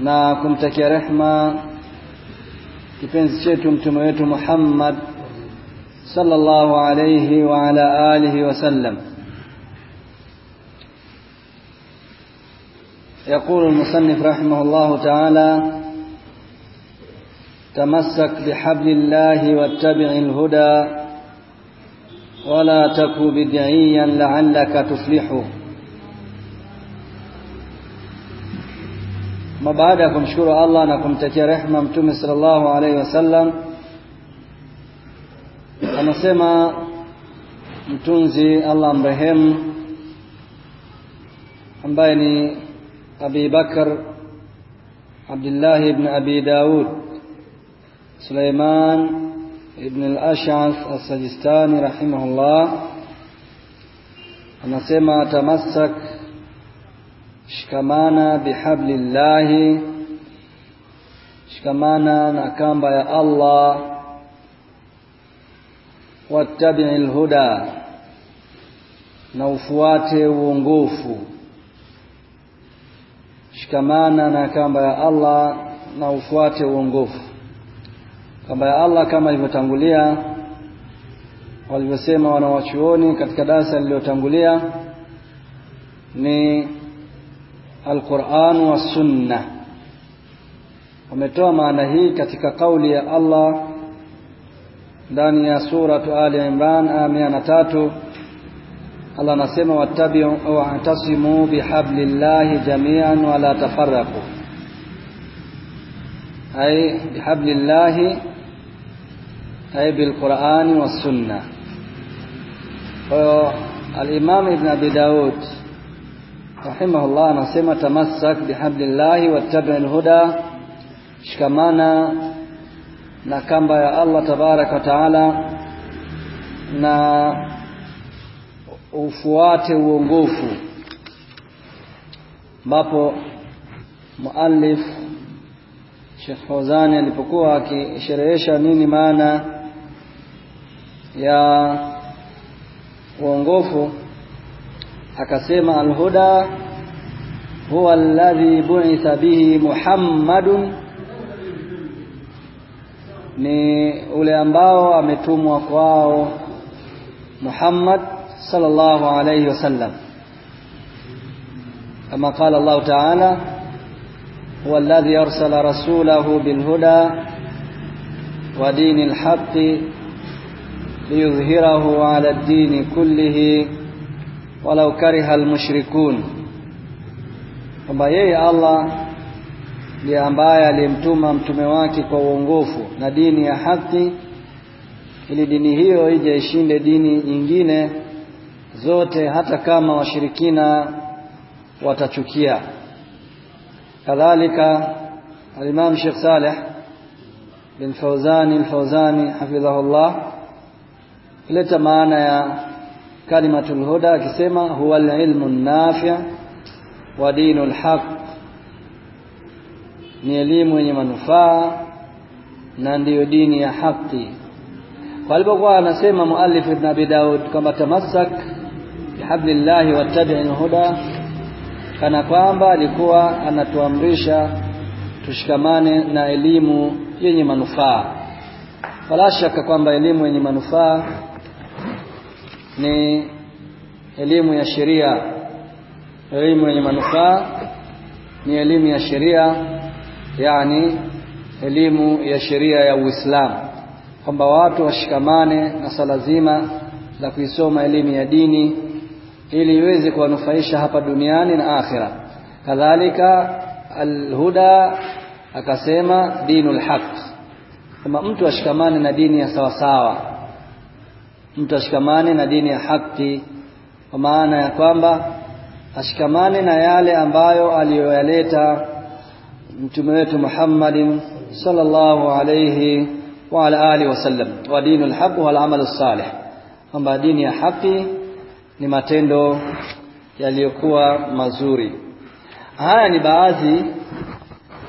na kumtakia rehma kipenzi chetu mtume wetu Muhammad sallallahu alayhi wa ala alihi wasallam يقول المصنف رحمه الله تعالى تمسك بحبل الله واتبع الهدى ولا تك بدعيا لعلك تفلح baada ya kumshukuru Allah na kumtakia rehma mtume sallallahu alaihi wasallam anasema mtunzi Allah amrehemu ambaye ni Abi Bakar Abdullah ibn Abi Daud Sulaiman ibn al-Ash'ath as-Sajistani rahimahullah anasema tamassak shikamana bihablillahi. Shikamana na kamba ya Allah. Wattabi'il huda. Na ufuate uongofu. Shikamana na kamba ya Allah na ufuate uongofu. Kamba ya Allah kama ilivyotangulia walivyosema wanawachuoni katika darasa lililotangulia ni القرآن والسنة. ومتوى معنى هي كتك قول يا الله. دانيا سورة آل عمران آمين تاتو الله نسمى واتبعوا واعتصموا بحبل الله جميعا ولا تفرقوا. أي بحبل الله أي بالقرآن والسنة. الإمام ابن أبي داود rahimahullah anasema tamassak bihablillahi wattabi alhuda, shikamana na kamba ya Allah tabaraka wa taala na ufuate uongofu. Ambapo muallif Sheikh Fawzani alipokuwa akisherehesha nini maana ya uongofu akasema alhuda huwa alladhi bu'itha bihi Muhammadun ni ule ambao ametumwa kwao Muhammad sallallahu alayhi wasallam kama qala Allah ta'ala huwa alladhi arsala rasulahu bilhuda wa dinil haqqi liyudhhirahu ala ad-din kullihi walau kariha almushrikun kwamba yeye Allah ndiye ambaye alimtuma mtume wake kwa uongofu na dini ya haki ili dini hiyo ije ishinde dini nyingine zote hata kama washirikina watachukia. Kadhalika al-Imam Sheikh Saleh bin Fawzani al-Fawzani hafidhahullah ileta maana ya kalimatul huda akisema huwa alilmu nafia wa dinul haq ni elimu yenye manufaa na ndiyo dini ya haki. Kwa alipokuwa anasema muallif ibn abi daud kwamba tamassak bihablillahi wattabi'il huda kana kwamba alikuwa anatuamrisha tushikamane na elimu yenye manufaa. Wala shaka kwamba elimu yenye manufaa ni elimu ya sheria. Elimu yenye manufaa. Ni elimu ya sheria yani elimu ya sheria ya Uislamu. Kwamba watu washikamane na sala zima la kuisoma elimu ya dini ili iweze kuwanufaisha hapa duniani na akhira. Kadhalika alhuda akasema dinul haq. Kama mtu ashikamane na dini ya sawasawa mtu ashikamane na dini ya haki kwa maana ya kwamba ashikamane na yale ambayo aliyoyaleta mtume wetu Muhammadin sallallahu alayhi wa ala alihi wasallam wa dinul haq wal amalu salih kwamba dini ya haki ni matendo yaliyokuwa mazuri. Haya ni baadhi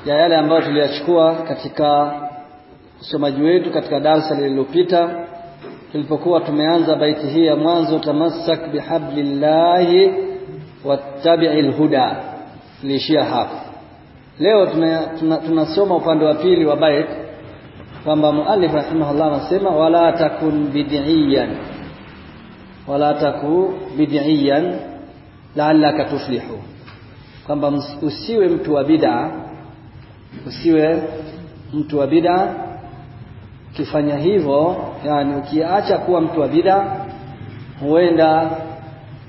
ya yale ambayo tuliyachukua katika usomaji wetu katika darasa lililopita tulipokuwa tumeanza baiti hii ya mwanzo tamassak bihablillahi wattabi'il huda liishia hapo. Leo tunasoma tuna, tuna upande wa pili wa bait kwamba muallif rahimahullah anasema wala takun bid'iyan. Wala taku bid'iyan la'allaka tuflihu. Kwamba usiwe mtu wa bid'a usiwe mtu wa bid'a ukifanya hivyo yani ukiacha kuwa mtu wa bid'a huenda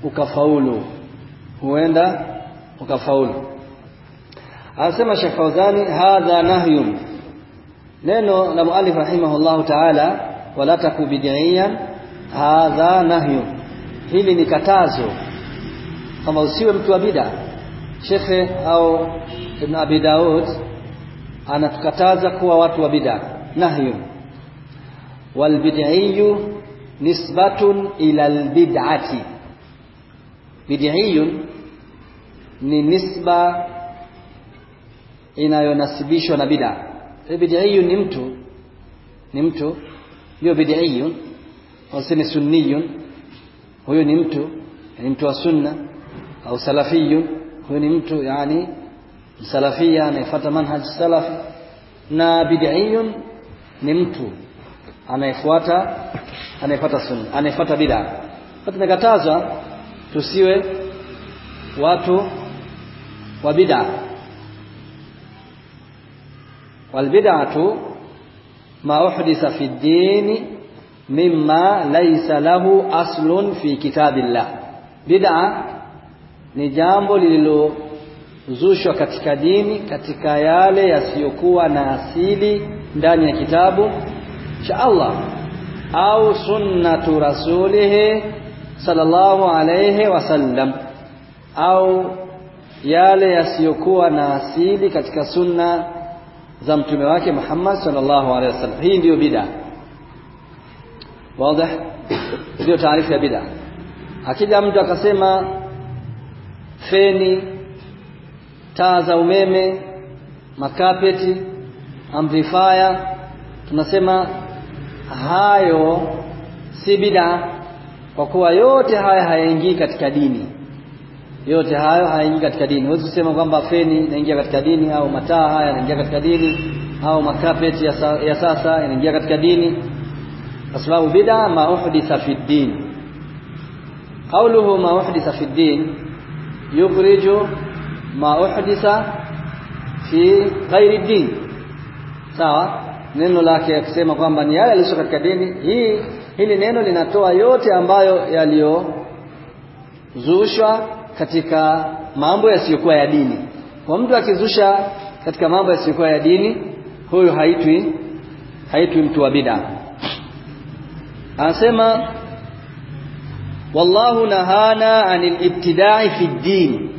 ukafaulu. Huenda ukafaulu. Anasema Sheikh Fauzani hadha nahyun. Neno la muallif rahimahullahu ta'ala wala taku bid'iyan hadha nahyun. Hili ni katazo. Kama usiwe mtu wa bid'a shekhe au Ibn Abi Daud anatukataza kuwa watu wa bid'a. Nahyun wal bid'iyyu nisbatun ila albid'ati bid'iyun ni nisba inayonasibishwa na bid'a. Bid'iyun ni mtu ni mtu ndio bid'iyun wasini sunniyun huyo ni mtu ni mtu wa sunna au salafiyun huyo ni mtu yani msalafia anayefuata manhaj salafi na bid'iyun ni mtu anayefuata anayefuata sunna anayefuata bid'a. Tunakataza tusiwe watu wa bid'a. Walbid'atu ma uhdisa fi dini mimma laysa lahu aslun fi kitabillah. Bid'a ni jambo lililozushwa katika dini katika yale yasiyokuwa na asili ndani ya kitabu cha Allah au sunnatu rasulih sallallahu alayhi wasallam. Au yale yasiyokuwa na asili katika sunna za mtume wake Muhammad sallallahu alaihi wasallam. Hii ndiyo bid'a. Wazi? Ndio taarifa ya bid'a. Akija mtu akasema feni taa za umeme makapeti amplifier tunasema hayo si bid'a kwa kuwa yote haya hayaingii katika dini. Yote hayo hayaingii katika dini. Huwezi kusema kwamba feni inaingia katika dini au mataa haya yanaingia katika dini au makapeti ya, sa, ya sasa yanaingia katika dini kwa sababu bid'a ma uhditha fi din qawluhu ma uhditha fi din yukhriju ma uhditha fi ghairi din sawa neno lake akisema kwamba ni yale yaliyo katika dini. Hii hili neno linatoa yote ambayo yaliyozushwa katika mambo yasiyokuwa ya dini. Kwa mtu akizusha katika mambo yasiyokuwa ya dini huyo haitwi haitwi mtu wa bid'a. Anasema wallahu nahana anil ibtida'i fi din.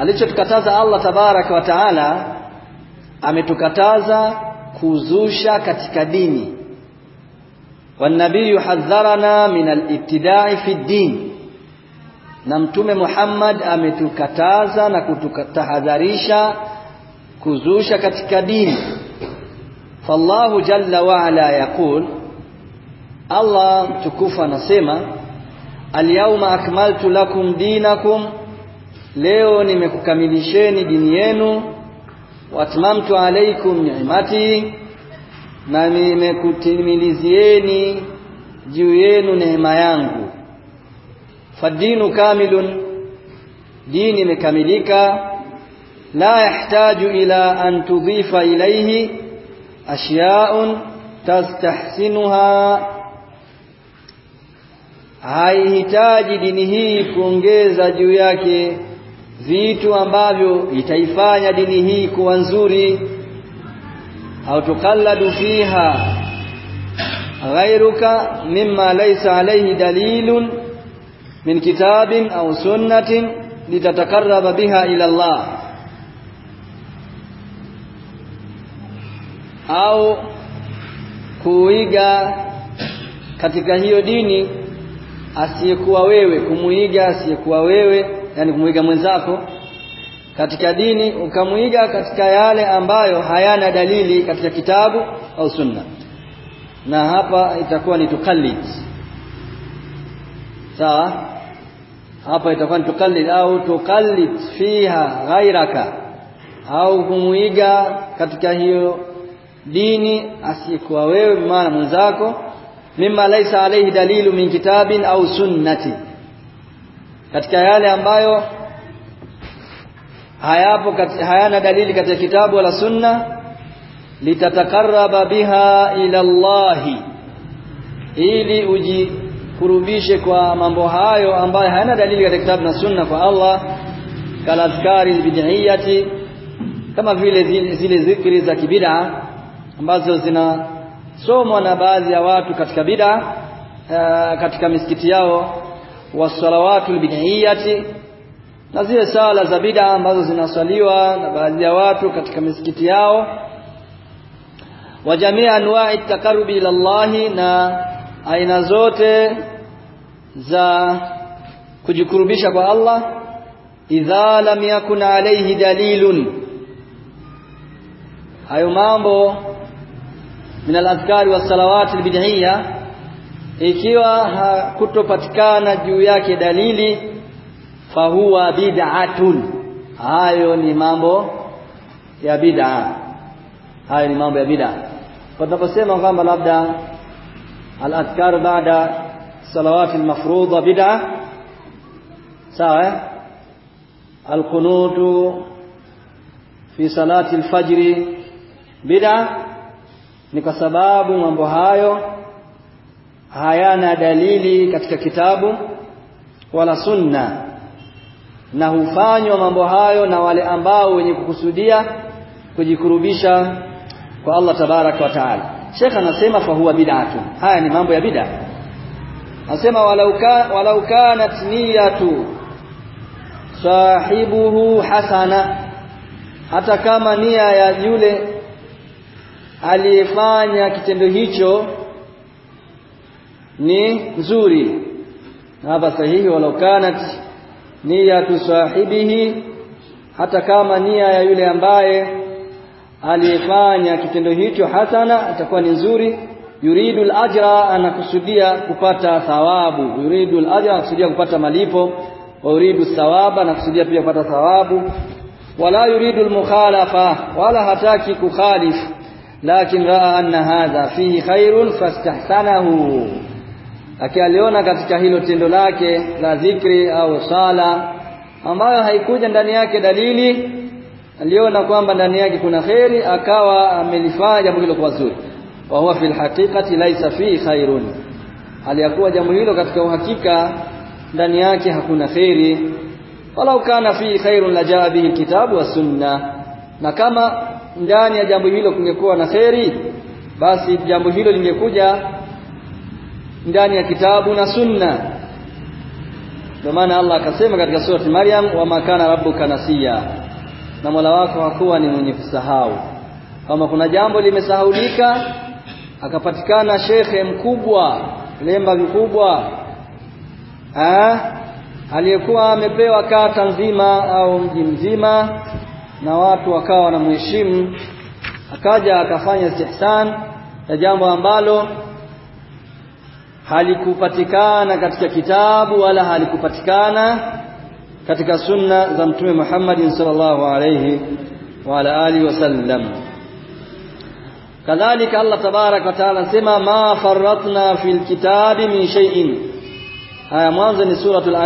Alichotukataza Allah tabaraka wa taala ametukataza kuzusha katika dini. Wanabii hadharana min alibtidai fi din na mtume Muhammad ametukataza na kututahadharisha kuzusha katika dini. Fallahu jalla wa ala yaqul Allah mtukufu anasema alyawma akmaltu lakum dinakum leo nimekukamilisheni dini yenu watmamtu alaykum ni'mati na nimekutimilizieni juu yenu neema yangu. Fadinu kamilun dini imekamilika. La yahtaju ila an tudhifa ilayhi ashya'un tastahsinuha. Haihitaji dini hii kuongeza juu yake vitu ambavyo itaifanya dini hii kuwa nzuri. Au tukalladu fiha ghairuka mimma laysa alayhi dalilun min kitabin au sunnatin litatakarraba biha ila Allah. Au kuiga katika hiyo dini asiyekuwa wewe kumuiga asiyekuwa wewe yani kumuiga mwenzako katika dini ukamuiga katika yale ambayo hayana dalili katika kitabu au sunna. Na hapa itakuwa ni tukallid sawa? Hapa itakuwa ni tukallid au tukallid fiha ghairaka au kumuiga katika hiyo dini asikuwa wewe maana mwenzako. Mimma laisa alayhi dalilu min kitabin au sunnati katika yale ambayo hayapo hayana dalili katika kitabu wala sunna litatakarraba biha ila Allahi ili ujikurubishe kwa mambo hayo ambayo hayana dalili katika kitabu na sunna kwa Allah kala zikari bid'iyati kama vile zile, zikri za kibid'a ambazo zinasomwa na baadhi ya watu katika bid'a uh, katika misikiti yao wasalawatul bid'iyati na zile sala za bid'a ambazo zinaswaliwa na baadhi ya watu katika misikiti yao. Wa jamii anwa'i takarubi ila Allah na aina zote za kujikurubisha kwa Allah. Idha lam yakun alayhi dalilun hayo mambo min al-adhkari was-salawat al-bid'iyya ikiwa kutopatikana juu yake dalili fahuwa bid'atun. Hayo ni mambo ya bid'a. Hayo ni mambo ya bid'a. Tunaposema kwamba labda al-adhkar baada salawat al-mafruḍa bid'a sawa al-qunut fi salati al-fajr bid'a ni kwa sababu mambo hayo hayana dalili katika kitabu wala sunna na hufanywa mambo hayo na wale ambao wenye kukusudia kujikurubisha kwa Allah tabaraka wa taala. Sheikh anasema fa huwa bid'atu haya ni mambo ya bid'a. Anasema walau ka, walau kanat niyatu sahibuhu hasana hata kama nia ya yule aliyefanya kitendo hicho ni nzuri. Hapa sahihi walau kanat niyatu sahibihi hata kama nia ya yule ambaye aliyefanya kitendo hicho hasana itakuwa ni nzuri. Yuridu al-ajra anakusudia kupata thawabu. Yuridu al-ajra anakusudia kupata malipo. Wa yuridu thawaba anakusudia pia kupata thawabu. Wala yuridu al-mukhalafa wala hataki kukhalif. Lakin raa anna hadha fihi khairun fastahsanahu akialiona katika hilo tendo lake la dhikri au sala ambayo haikuja ndani yake dalili aliona kwamba ndani yake kuna kheri akawa amelifanya jambo hilo kwa zuri. Wa huwa fil haqiqati laysa fi khairun. Aliyakuwa jambo hilo katika uhakika ndani yake hakuna kheri. Walau kana fi khairun la jaa bihi kitabu wa sunna. Na kama ndani ya jambo hilo kungekuwa na kheri basi jambo hilo lingekuja ndani ya kitabu na sunna. Ndio maana Allah akasema katika surati Maryam wa makana rabbuka nasiya. Na Mola wako hakuwa ni mwenye kusahau. Kama kuna jambo limesahaulika akapatikana shekhe mkubwa lemba vikubwa aliyekuwa amepewa kata nzima au mji mzima na watu wakawa wanamheshimu akaja akafanya istihsan ya jambo ambalo halikupatikana katika kitabu wala halikupatikana katika sunna za mtume Muhammad sallallahu alayhi wa ala alihi wasallam kadhalika Allah tabarak wa taala sema ma farratna fil kitabi min shay'in haya mwanzo ni suratul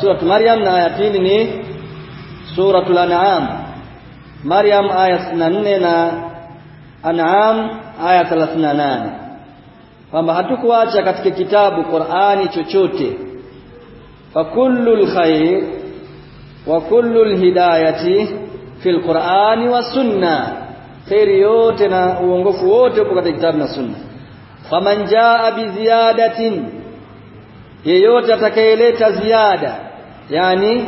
suratul maryam na aya pili ni suratul an'am maryam aya 64 na an'am aya 38 kwamba hatukuacha katika kitabu Qur'ani chochote. Fa kullul khair wa kullul hidayati fil Qur'ani wa sunna. Khair yote na uongofu wote upo katika kitabu na sunna. Faman jaa bi ziyadatin yeyote atakayeleta ziada yani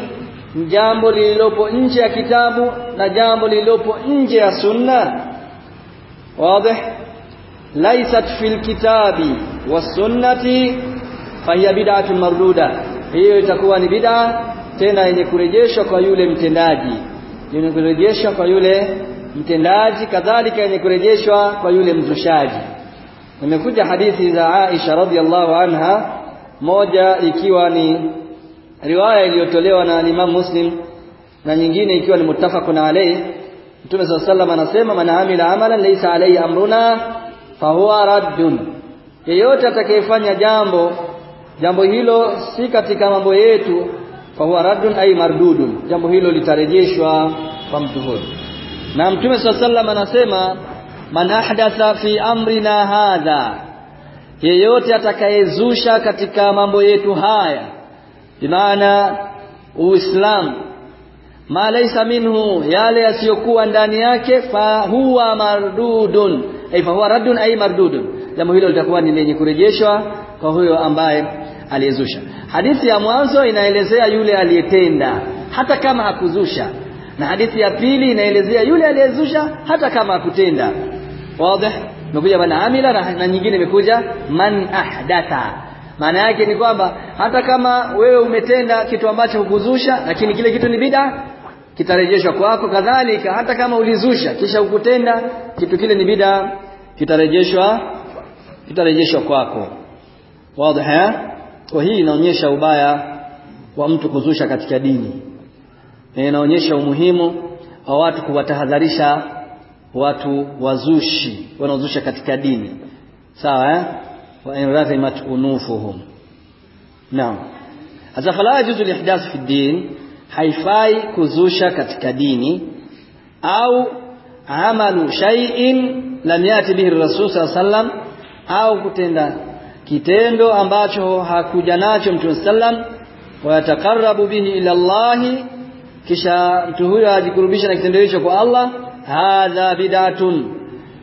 jambo lililopo nje ya kitabu na jambo lililopo nje ya sunna واضح ليست في الكتاب والسنة فهي بدعة مردودة hiyo itakuwa ni bid'a tena yenye kurejeshwa kwa yule mtendaji yenye kurejeshwa kwa yule mtendaji kadhalika yenye kurejeshwa kwa yule mzushaji imekuja hadithi za Aisha radhiallahu anha moja ikiwa ni riwaya iliyotolewa na Imam Muslim na nyingine ikiwa ni muttafaqun alayhi Mtume صلى الله عليه وسلم anasema man amila amalan laysa alayhi amruna fahuwa raddun. Yeyote atakayefanya jambo jambo hilo si katika mambo yetu fahuwa raddun ay mardudun. Jambo hilo litarejeshwa kwa mtu huyo. Na mtume sallallahu anasema man ahdatha fi amrina hadha. Yeyote atakayezusha katika mambo yetu haya bimaana uislamu ma laysa minhu yale yasiyokuwa ndani yake fa huwa mardudun ay fa huwa raddun ay mardudun. Jambo hilo litakuwa ni lenye kurejeshwa kwa huyo ambaye aliyezusha. Hadithi ya mwanzo inaelezea yule aliyetenda hata kama hakuzusha. Na hadithi ya pili inaelezea yule aliyezusha hata kama hakutenda. Wazi imekuja bana amila na, na nyingine imekuja man ahdatha. Maana yake ni kwamba hata kama wewe umetenda kitu ambacho hukuzusha lakini kile kitu ni bid'a kitarejeshwa kwako kadhalika hata kama ulizusha kisha ukutenda kitu kile ni bid'a kitarejeshwa kitarejeshwa kwako. Wazi kwa hii inaonyesha ubaya wa mtu kuzusha katika dini. Inaonyesha umuhimu wa watu kuwatahadharisha watu wazushi wanaozusha katika dini. Sawa eh? Wa in rathimat unufuhum. Naam. Hasa fala fi din haifai kuzusha katika dini au amalu shay'in lam yati bihi rasul sallam au kutenda kitendo ambacho hakuja nacho mtume sallam wayatakarabu bihi ila Allah kisha mtu huyo ajikurubisha na kitendo hicho kwa Allah hadha bid'atun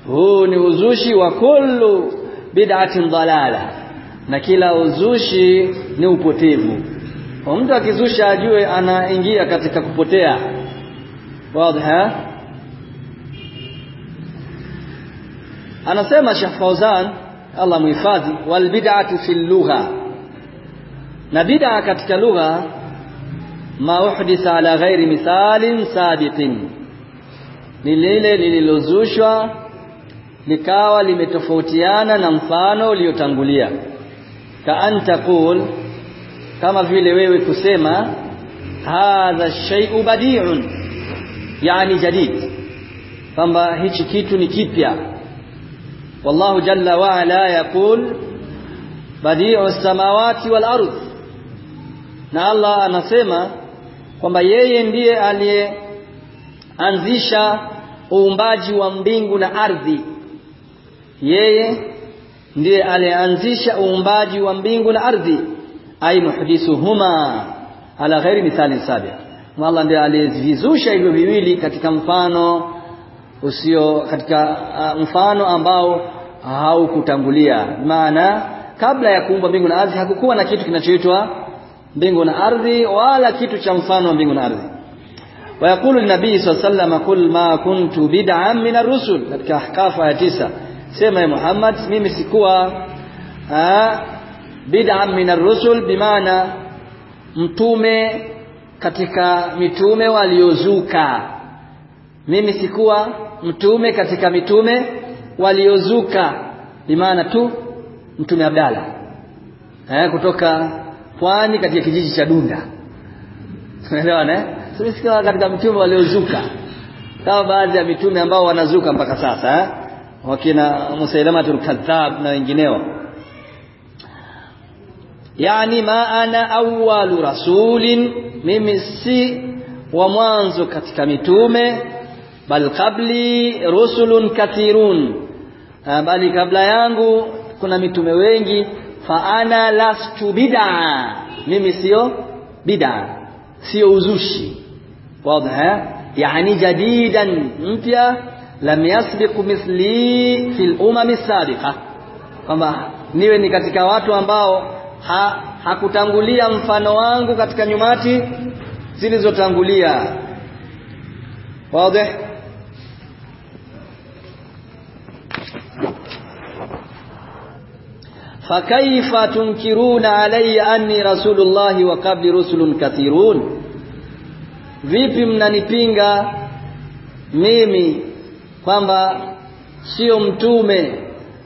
huu ni uzushi wa kullu bid'atin dalala na kila uzushi ni upotevu kwa mtu akizusha ajue anaingia katika kupotea. Wazi anasema Sheikh Fauzan Allah muhifadhi wal bid'atu fil lugha. Na bid'a katika lugha ma uhdisa ala ghairi mithalin sabiqin ni lile lililozushwa likawa limetofautiana na mfano uliotangulia. Ka antaqul kama vile wewe kusema hadha shay'u badi'un. Yani jadid. Kwamba hichi kitu ni kipya. Wallahu jalla wa ala yaqul badi'u samawati wal ardh na Allah anasema kwamba yeye ndiye aliyeanzisha uumbaji wa mbingu na ardhi. Yeye ndiye alianzisha uumbaji wa mbingu na ardhi ay muhdithuhuma ala ghairi mithali sabiq Allah ndiye aliyevizusha hivyo viwili katika mfano usio katika uh, mfano ambao haukutangulia maana kabla ya kuumba mbingu na ardhi hakukuwa na kitu kinachoitwa mbingu na ardhi wala kitu cha mfano wa mbingu na ardhi ويقول النبي صلى الله عليه وسلم قل ما كنت بدعا من الرسل katika ahkafu ya tisa sema ya Muhammad mimi sikuwa bid'an min ar-rusul bimaana mtume katika mitume waliozuka. Mimi sikuwa mtume katika mitume waliozuka bimaana tu mtume Abdala eh kutoka pwani katika kijiji cha Dunda. Unaelewa eh? Sisi katika mitume waliozuka. Kama baadhi ya mitume ambao wanazuka mpaka sasa eh? Wakina Musailamatul Kadhab na wengineo yani ma ana awwalu rasulin mimi si wa mwanzo katika mitume bal qabli rusulun kathirun. Bali kabla yangu kuna mitume wengi fa ana lastu bid'a mimi sio bid'a sio uzushi. Wazi yani jadidan mpya lam yasbiq mithli fil umam sabiqa. Kwamba niwe ni katika watu ambao ha, hakutangulia mfano wangu katika nyumati zilizotangulia. Wazi? Fakaifa tunkiruna alayya anni rasulullah wa qabli rusulun kathirun? Vipi mnanipinga mimi kwamba sio mtume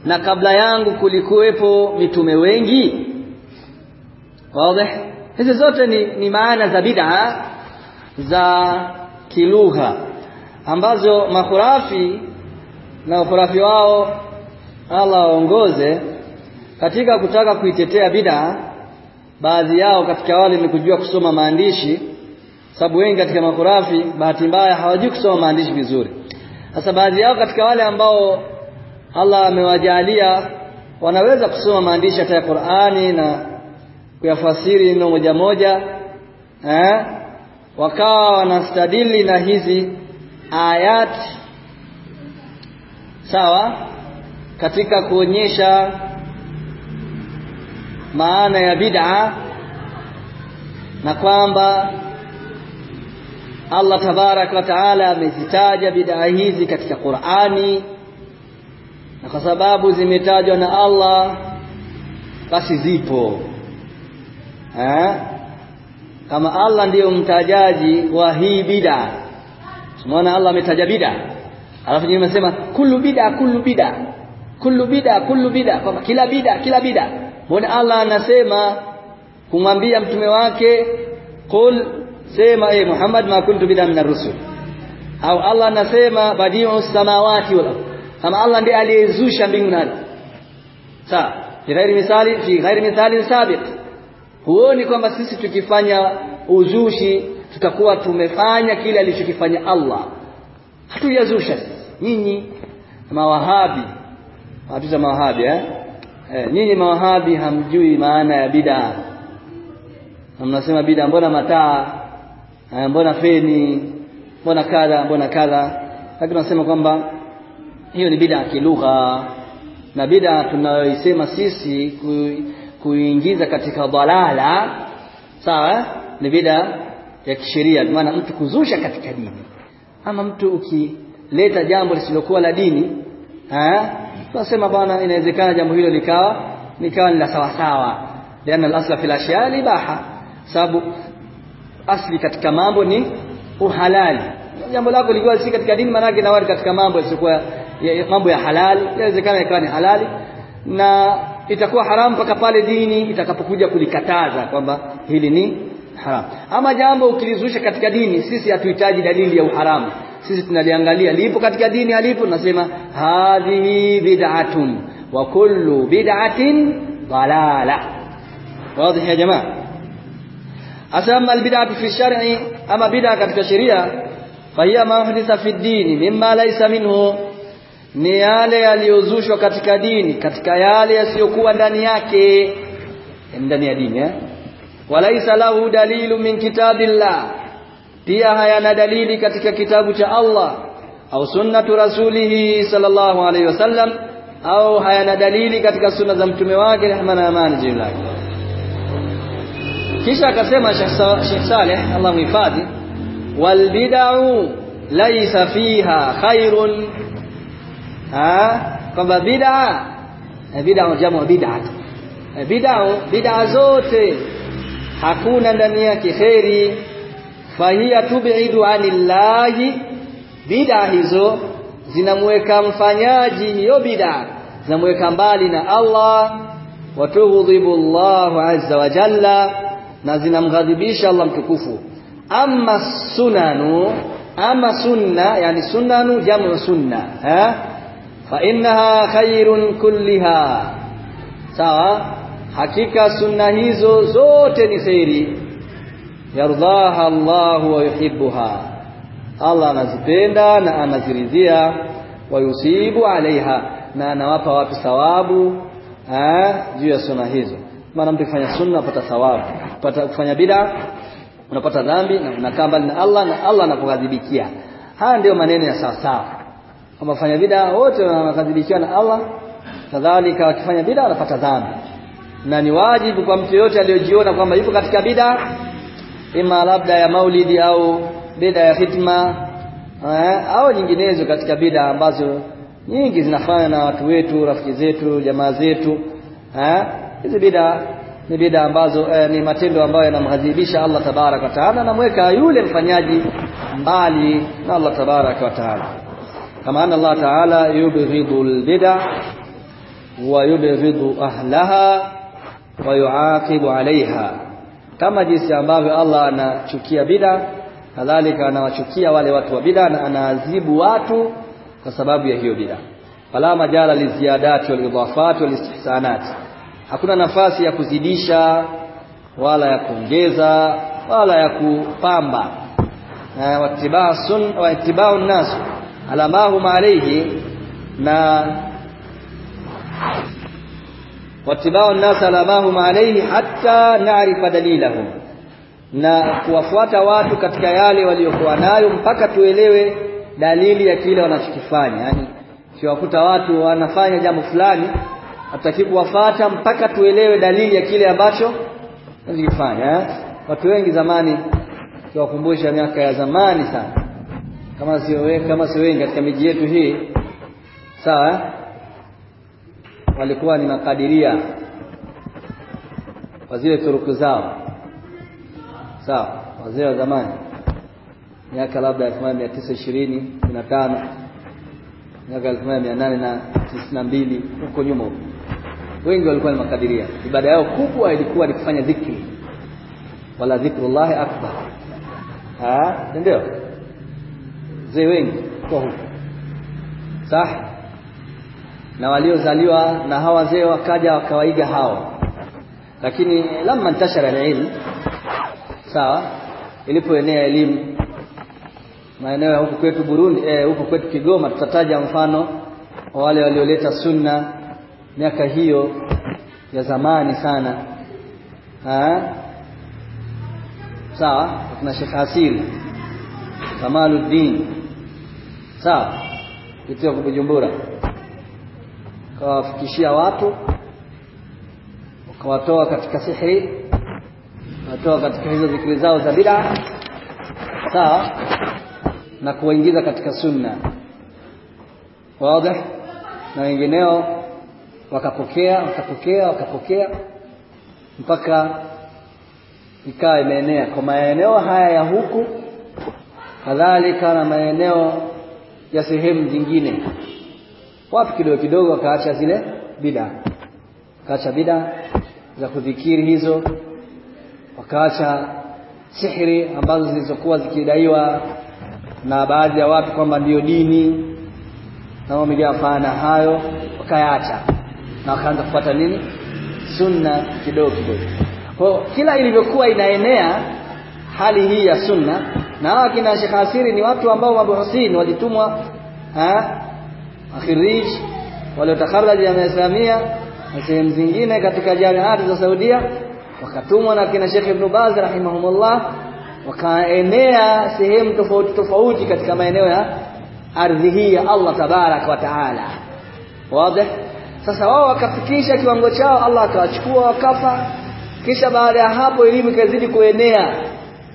na kabla yangu kulikuwepo mitume wengi? Wazi. Hizi zote ni, ni maana za bid'a za kilugha ambazo makhurafi na ukhurafi wao Allah waongoze katika kutaka kuitetea bid'a. Baadhi yao katika wale ni kujua kusoma maandishi sababu wengi katika makhurafi bahati mbaya hawajui kusoma maandishi vizuri. Sasa baadhi yao katika wale ambao Allah amewajalia wanaweza kusoma maandishi hata ya Qur'ani na kuyafasiri neno moja moja eh? Wakawa wanastadili na hizi ayat sawa? Katika kuonyesha maana ya bid'a na kwamba Allah tabarak wa taala amezitaja bid'a hizi katika Qur'ani na kwa sababu zimetajwa na Allah basi zipo eh kama Allah ndiyo mtajaji wa hii bid'a tumeona Allah ametaja bid'a alafu nyingine amesema kullu bid'a kullu bid'a kullu bid'a kullu bid'a kwamba kila bid'a kila bid'a mbona Allah anasema kumwambia mtume wake qul sema eh Muhammad ma kuntu bid'a min ar-rusul au Allah anasema badi'u samawati wal kama Allah ndiye aliyezusha mbingu na ardhi sawa ghairi misali fi ghairi misali sabiq huoni kwamba sisi tukifanya uzushi tutakuwa tumefanya kile alichokifanya Allah. Hatujazusha nyinyi mawahabi. Watu za mawahabi eh? eh nyinyi mawahabi hamjui maana ya bid'a. Mnasema bid'a mbona mataa? Eh, mbona feni? Mbona kadha mbona kadha? Lakini nasema kwamba hiyo ni bid'a kilugha. Na bid'a tunayoisema sisi kuingiza katika dalala sawa ni bid'a ya kisheria maana mtu kuzusha katika dini. Ama mtu ukileta jambo lisilokuwa la dini eh tunasema bwana inawezekana jambo hilo likawa likawa ni la sawa sawa liana al-asla fil ashya libaha. Sababu asli katika mambo ni uhalali. Jambo lako likiwa si katika dini manake na katika mambo yasiyokuwa mambo ya halali inawezekana ikawa ni halali. Na itakuwa haramu paka pale dini itakapokuja kulikataza kwamba hili ni haram. Ama jambo ukilizusha katika dini sisi hatuhitaji dalili ya uharamu. Sisi tunaliangalia lipo katika dini alipo tunasema hadhihi bid'atun wa kullu bid'atin dalala. Wazi ya jamaa? Asama albid'atu fi shar'i ama bid'a katika sheria fahiya ma hadisa fi dini mimma laysa minhu ni yale yaliyozushwa katika dini katika yale yasiyokuwa ndani yake. Ndani ya dini eh? Walaisa lahu dalilu min kitabillah. Pia hayana dalili katika kitabu cha Allah au sunnatu rasulihi sallallahu alaihi wasallam au hayana dalili katika sunna za mtume wake rehma na amani juu kisha akasema Sheikh Saleh Allah muhifadhi wal bid'u laysa fiha khairun kwamba bid'a. Bid'a jamu bid'a bid'a bid'a zote. Hakuna ndani yake kheri. Fahiya tub'idu anillahi. Bid'a hizo zinamweka mfanyaji hiyo bid'a. Zinamweka mbali na Allah. Watughdhibu Allah azza wa jalla. Na zinamghadhibisha Allah mtukufu. Amma sunanu ama sunna yani sunanu jamu sunna. Ha fa innaha khairun kulliha. Sawa? Hakika sunna hizo zote ni khairi. Yardaha Allah wa yuhibbuha. Allah anazipenda na anaziridhia. Wa yusibu alaiha. Na anawapa watu thawabu? Juu ya sunna hizo. Maana mtu kufanya sunna apata thawabu. Pata kufanya bid'a unapata dhambi na unakaa mbali na Allah na Allah anakughadhibikia. Haya ndio maneno ya sawa sawa kama fanya bid'a wote wanakadhibishwa na Allah kadhalika wakifanya bid'a wanapata dhambi. Na ni wajibu kwa mtu yote aliyojiona kwamba yupo katika bid'a ima labda ya maulidi au bid'a ya hitma eh, au nyinginezo katika bid'a ambazo nyingi zinafanya na watu wetu rafiki zetu jamaa zetu eh hizi bid'a ni bid'a ambazo eh, ni matendo ambayo yanamghadhibisha Allah tabarak wa taala na mweka yule mfanyaji mbali na Allah tabarak wa taala kama anna Allah taala yubghidu al-bid'a wa yubghidu ahlaha wa yuaqibu 'alayha. Kama jinsi ambavyo Allah anachukia bid'a kadhalika anawachukia wale watu wa bid'a na anaadhibu watu kwa sababu ya hiyo bid'a. Fala majala liziadati wal idafati wal istihsanat. Hakuna nafasi ya kuzidisha wala ya kuongeza wala ya kupamba. Watibaa sun wa itibau nas ala ma hum alayhi na watibao nas alamahum ma hum alayhi hatta na'rifa dalilahum na kuwafuata watu katika yale waliokuwa nayo mpaka tuelewe dalili ya kile wanachokifanya yani kiwakuta watu wanafanya jambo fulani hatutaki kuwafuata mpaka tuelewe dalili ya kile ambacho wanachokifanya eh? watu wengi zamani kiwakumbusha miaka ya zamani sana kama sio wewe kama sio wengi katika miji yetu hii. Sawa eh? walikuwa ni makadiria kwa zile turuku zao. Sawa wazee wa zamani. Miaka labda 1920 25 miaka 1892 huko nyuma wengi walikuwa ni makadiria. Ibada yao kubwa ilikuwa ni kufanya dhikri. Wala dhikrullahi akbar. Ah ndio zee wengi kwa huko. Sah na waliozaliwa na hawa wazee wakaja wakawaiga hao. Lakini lamma ntashara alilm sawa ilipoenea elimu maeneo ya huku kwetu Burundi eh, huku kwetu Kigoma tutataja mfano wa wale walioleta sunna miaka hiyo ya zamani sana. Ha? sawa tuna Sheikh asiri Kamaluddin sawa kutoka Bujumbura. Kawafikishia watu wakawatoa katika sihiri watoa katika hizo zikri zao za bid'a sawa na kuwaingiza katika sunna. Wazi. Na wengineo wakapokea wakapokea wakapokea mpaka ikawa imeenea. Kwa maeneo haya ya huku kadhalika na maeneo ya sehemu zingine watu kidogo kidogo wakaacha zile bida. Wakaacha bida za kudhikiri hizo. Wakaacha sihiri ambazo zilizokuwa zikidaiwa na baadhi ya watu kwamba ndiyo dini. Na wamegafana hayo wakayaacha. Na wakaanza kufuata nini? Sunna kidogo kidogo. Kwa kila ilivyokuwa inaenea hali hii ya sunna na hawa kina Sheikh Asiri ni watu ambao mabuhusin walitumwa akhirij waliotakharaji ya Islamia na sehemu zingine katika jamiati za Saudia. Wakatumwa na kina Sheikh Ibn Baz rahimahumullah wakaenea sehemu tofauti tofauti katika maeneo ya ardhi hii ya Allah tabarak wa taala. Wazi? Sasa wao wakafikisha kiwango chao Allah akawachukua wakafa. Kisha baada ya hapo elimu ikazidi kuenea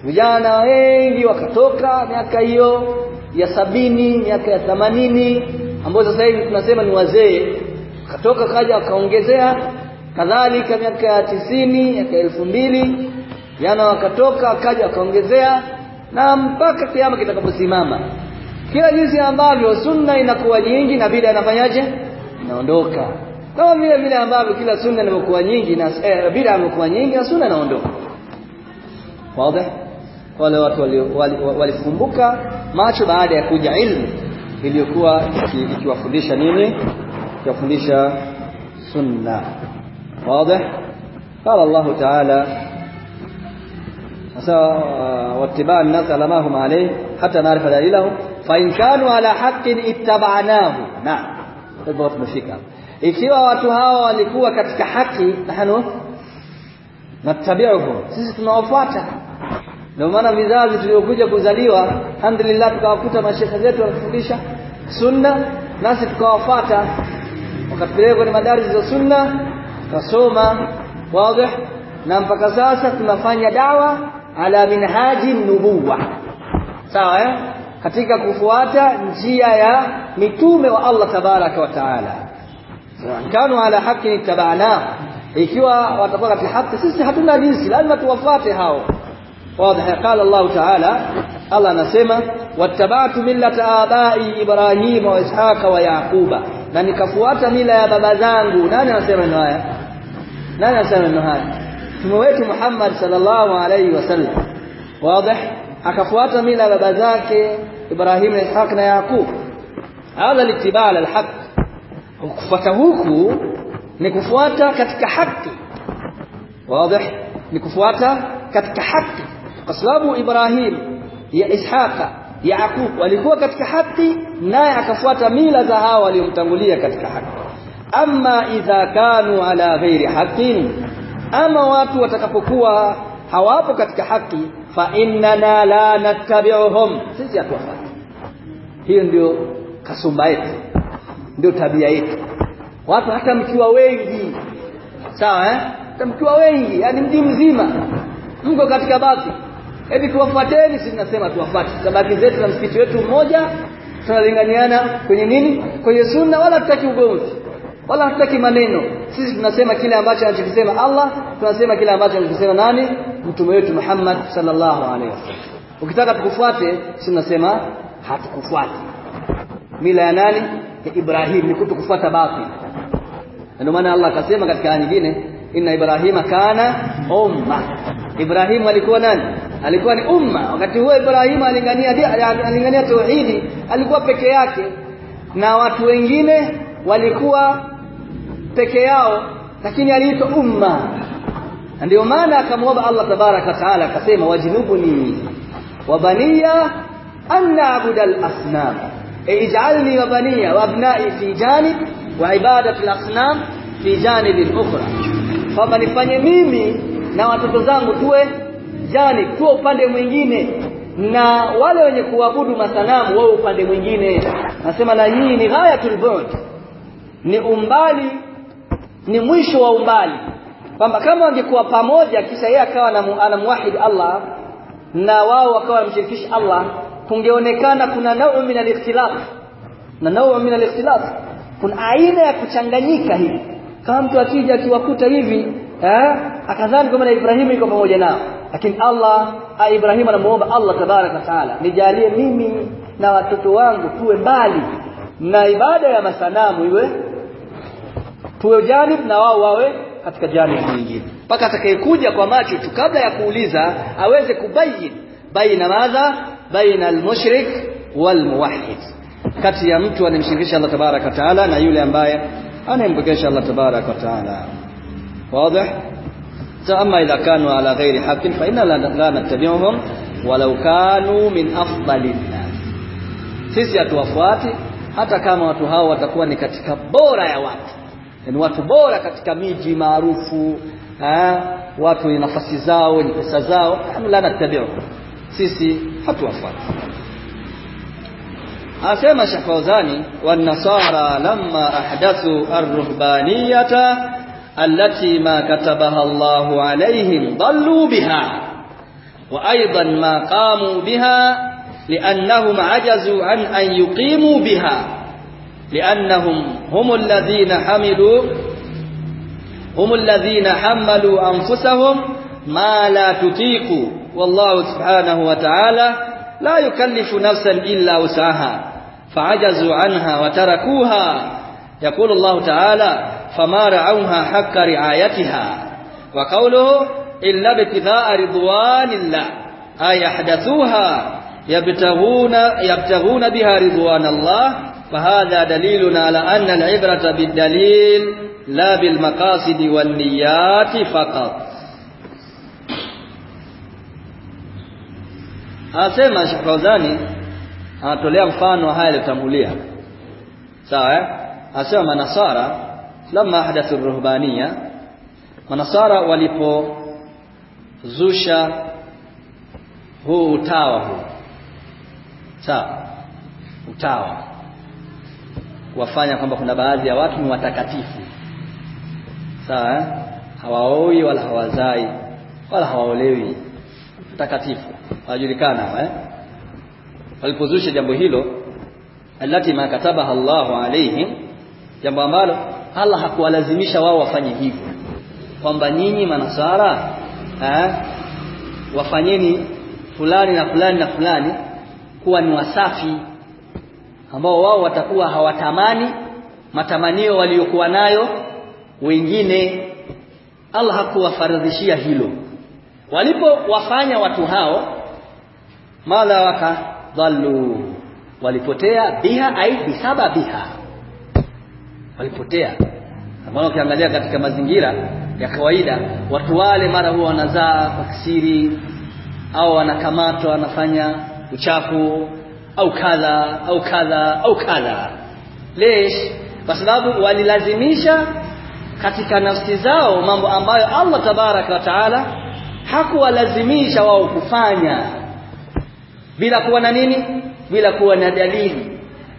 vijana wengi wakatoka miaka hiyo ya sabini miaka ya themanini ambao sasa hivi tunasema ni wazee. Wakatoka kaja wakaongezea kadhalika miaka ya tisini miaka elfu mbili vijana wakatoka wakaja wakaongezea na mpaka kiama kitakaposimama. Kila jinsi ambavyo sunna inakuwa nyingi na bila inafanyaje? Inaondoka. Kama vile vile ambavyo kila sunna inakuwa nyingi na eh, bila inapokuwa nyingi na sunna inaondoka. Wazi wale watu walifumbuka wali, wali macho baada ya kuja ilmu iliyokuwa ikiwafundisha nini ikiwafundisha sunna wazi قال الله تعالى واتباع الناس على ما هم عليه حتى نعرف دليلهم فإن كانوا على حق اتبعناه نعم hivyo tumefika ikiwa watu hawa walikuwa katika haki nahnu natabiuhum sisi tunawafuata ndio maana vizazi tuliokuja kuzaliwa alhamdulillah tukawakuta mashekhe zetu wanafundisha sunna nasi tukawafuata. Wakatupeleka kwenye madaris za sunna tukasoma wazi. Na mpaka sasa tunafanya dawa ala minhaji nubuwa. Sawa eh? katika kufuata njia ya mitume wa Allah tabaraka wa taala. Kanu ala haki tabana ikiwa watakuwa katika haki sisi hatuna jinsi lazima tuwafuate hao واضح. قال الله تعالى الله نسمى واتبعت ملة آبائي إبراهيم وإسحاق ويعقوب. نانك فوات ملة يا بابا زانغو. نانا نسمى النهاية نانا نسمى النهاية نويت محمد صلى الله عليه وسلم. واضح؟ أكفوات ملة بابا زانك إبراهيم وإسحاق ويعقوب هذا الاتباع للحق. وكفتهوكو نكفواتا كتك حق واضح؟ نكفواتا كتك حق kwa sababu Ibrahim ya Ishaqa Yaqub walikuwa katika haki naye akafuata mila za hawa waliomtangulia katika haki. Amma idha kanu ala ghairi haqqin ama watu watakapokuwa hawapo katika haki fa innana la nattabi'uhum sisi hatuwafuati. Hiyo ndio kasumba yetu ndio tabia yetu. Watu hata mkiwa wengi sawa eh? Hata mkiwa wengi yani mji mzima mko katika basi eti tuwafuateni sisi tunasema tuwafuate. Tabaki zetu na msikiti wetu mmoja tunalinganiana kwenye nini? Kwenye sunna wala tutaki ugomvi wala hatutaki maneno. Sisi tunasema kile ambacho anachokisema Allah tunasema kile ambacho anachokisema nani? Mtume wetu Muhammad sallallahu alaihi wasallam. Ukitaka tukufuate sisi tunasema hatukufuati. Mila ya nani? Ya Ibrahim ni kutokufuata batil. Ndio maana Allah akasema katika aya nyingine inna ibrahima kana umma Ibrahim alikuwa nani? Alikuwa ni umma. Wakati huo Ibrahim alingania alingania tauhidi alikuwa peke yake. Na watu wengine walikuwa peke yao lakini aliitwa umma. Ndio maana akamwomba Allah tabarak wa taala akasema wajnubuni wa baniya an na'budu al-asnam. Ij'alni wa baniya wa abna'i fi janib wa ibadatu al-asnam fi janib ukhra. Kwamba nifanye mimi na watoto zangu tuwe jani tuwe upande mwingine. Na wale wenye kuabudu masanamu wao upande mwingine. Nasema na hii ni ghayatul bu'd ni umbali ni mwisho wa umbali. Kwamba kama wangekuwa pamoja kisha yeye akawa anamwahid Allah na wao wakawa wanamshirikisha Allah kungeonekana kuna nau min al-ikhtilaf na nau min al-ikhtilaf kuna aina ya kuchanganyika hivi. Kama mtu akija akiwakuta hivi eh akadhani kwamba na Ibrahim yuko pamoja nao. Lakini Allah Ibrahim anamuomba Allah tabaraka taala nijalie mimi na watoto wangu tuwe mbali na ibada ya masanamu iwe tuwe janib na wao wawe katika janib nyingine. Mpaka atakayekuja kwa macho tu kabla ya kuuliza aweze kubayin baina madha baina almushrik walmuwahhid. Kati ya mtu anemshirikisha Allah tabaraka taala na yule ambaye anayempokesha Allah tabarak wa taala واضح فأما إذا كانوا على غير حق فإنا لا نتبعهم ولو كانوا من أفضل الناس sisi hatuwafuati hata kama watu hao watakuwa ni katika bora ya watu ni watu bora katika miji maarufu watu wenye nafasi zao wenye pesa zao la natabiu sisi hatuwafuati asema Sheikh Fauzani wan-nasara lamma ahdathu ar-ruhbaniyata التي ما كتبها الله عليهم ضلوا بها. وأيضا ما قاموا بها لأنهم عجزوا عن أن يقيموا بها. لأنهم هم الذين حملوا هم الذين حملوا أنفسهم ما لا تطيق والله سبحانه وتعالى لا يكلف نفسا إلا وسعها. فعجزوا عنها وتركوها. يقول الله تعالى فما رعوها حق رعايتها. وقوله إلا ابتغاء رضوان الله. أي أحدثوها يبتغون, يبتغون بها رضوان الله. فهذا دليل على أن العبرة بالدليل لا بالمقاصد والنيات فقط. Asema Sheikh Fauzani anatolea mfano haya yaliyotangulia sawa eh? Asema manasara lama ahdathu ruhbaniya manasara walipozusha huu utawa huu. Sawa utawa. Kuwafanya kwamba kuna baadhi ya watu ni watakatifu. Sawa eh? hawaoi wala hawazai wala hawaolewi. Takatifu wajulikana eh? walipozusha jambo hilo alati ma katabaha Allahu alaihim jambo ambalo Allah hakuwalazimisha wao wafanye hivyo. Kwamba nyinyi manasara eh, wafanyeni fulani na fulani na fulani kuwa ni wasafi ambao wao watakuwa hawatamani matamanio waliokuwa nayo wengine. Allah hakuwafaradhishia hilo. Walipowafanya watu hao madha wakadhallu walipotea biha ai bisababiha walipotea. Maana ukiangalia katika mazingira ya kawaida watu wale mara huwa wanazaa kwa kisiri au wanakamatwa wanafanya uchafu au kadha au kadha au kadha. Lesh kwa sababu walilazimisha katika nafsi zao mambo ambayo Allah tabaraka wa taala hakuwalazimisha wao kufanya. Bila kuwa na nini? Bila kuwa na dalili